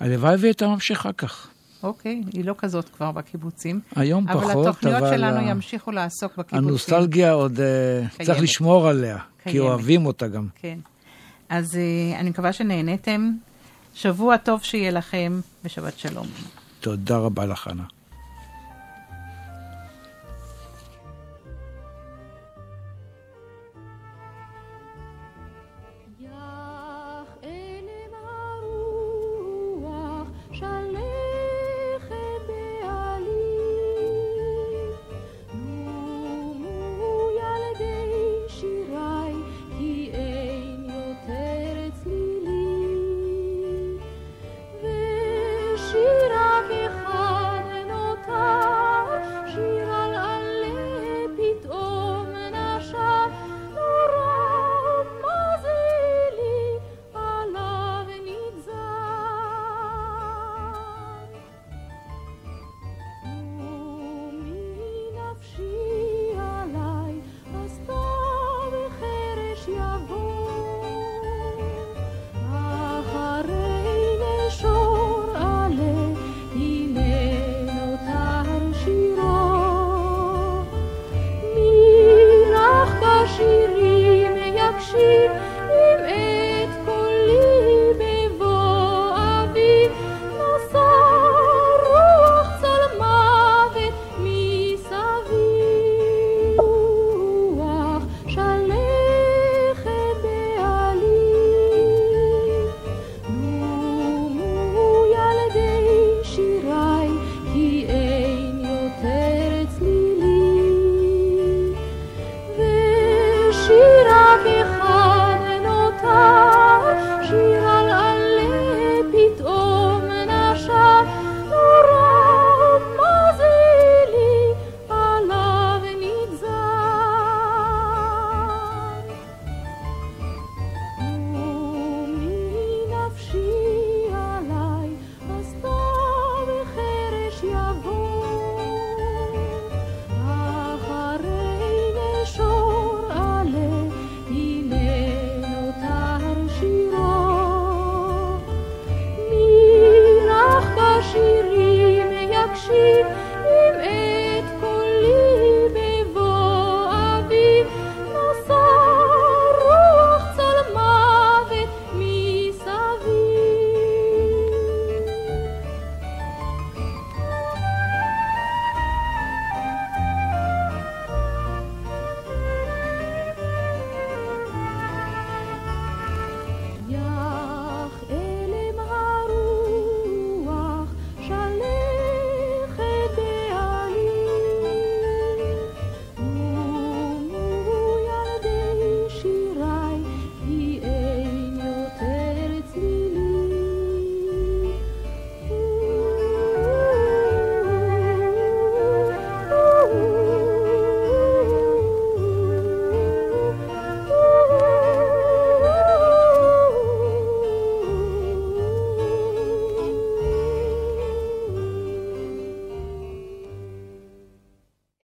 הלוואי והייתה ממשיכה כך. אוקיי, היא לא כזאת כבר בקיבוצים. היום אבל פחות, התוכניות אבל שלנו ה- ימשיכו לעסוק בקיבוצים. הנוסטלגיה עוד אה, צריך קיימת. לשמור עליה, כי קיימת. אוהבים אותה גם. כן. אז אה, אני מקווה שנהניתם. שבוע טוב שיהיה לכם, ושבת שלום. תודה רבה לך, חנה.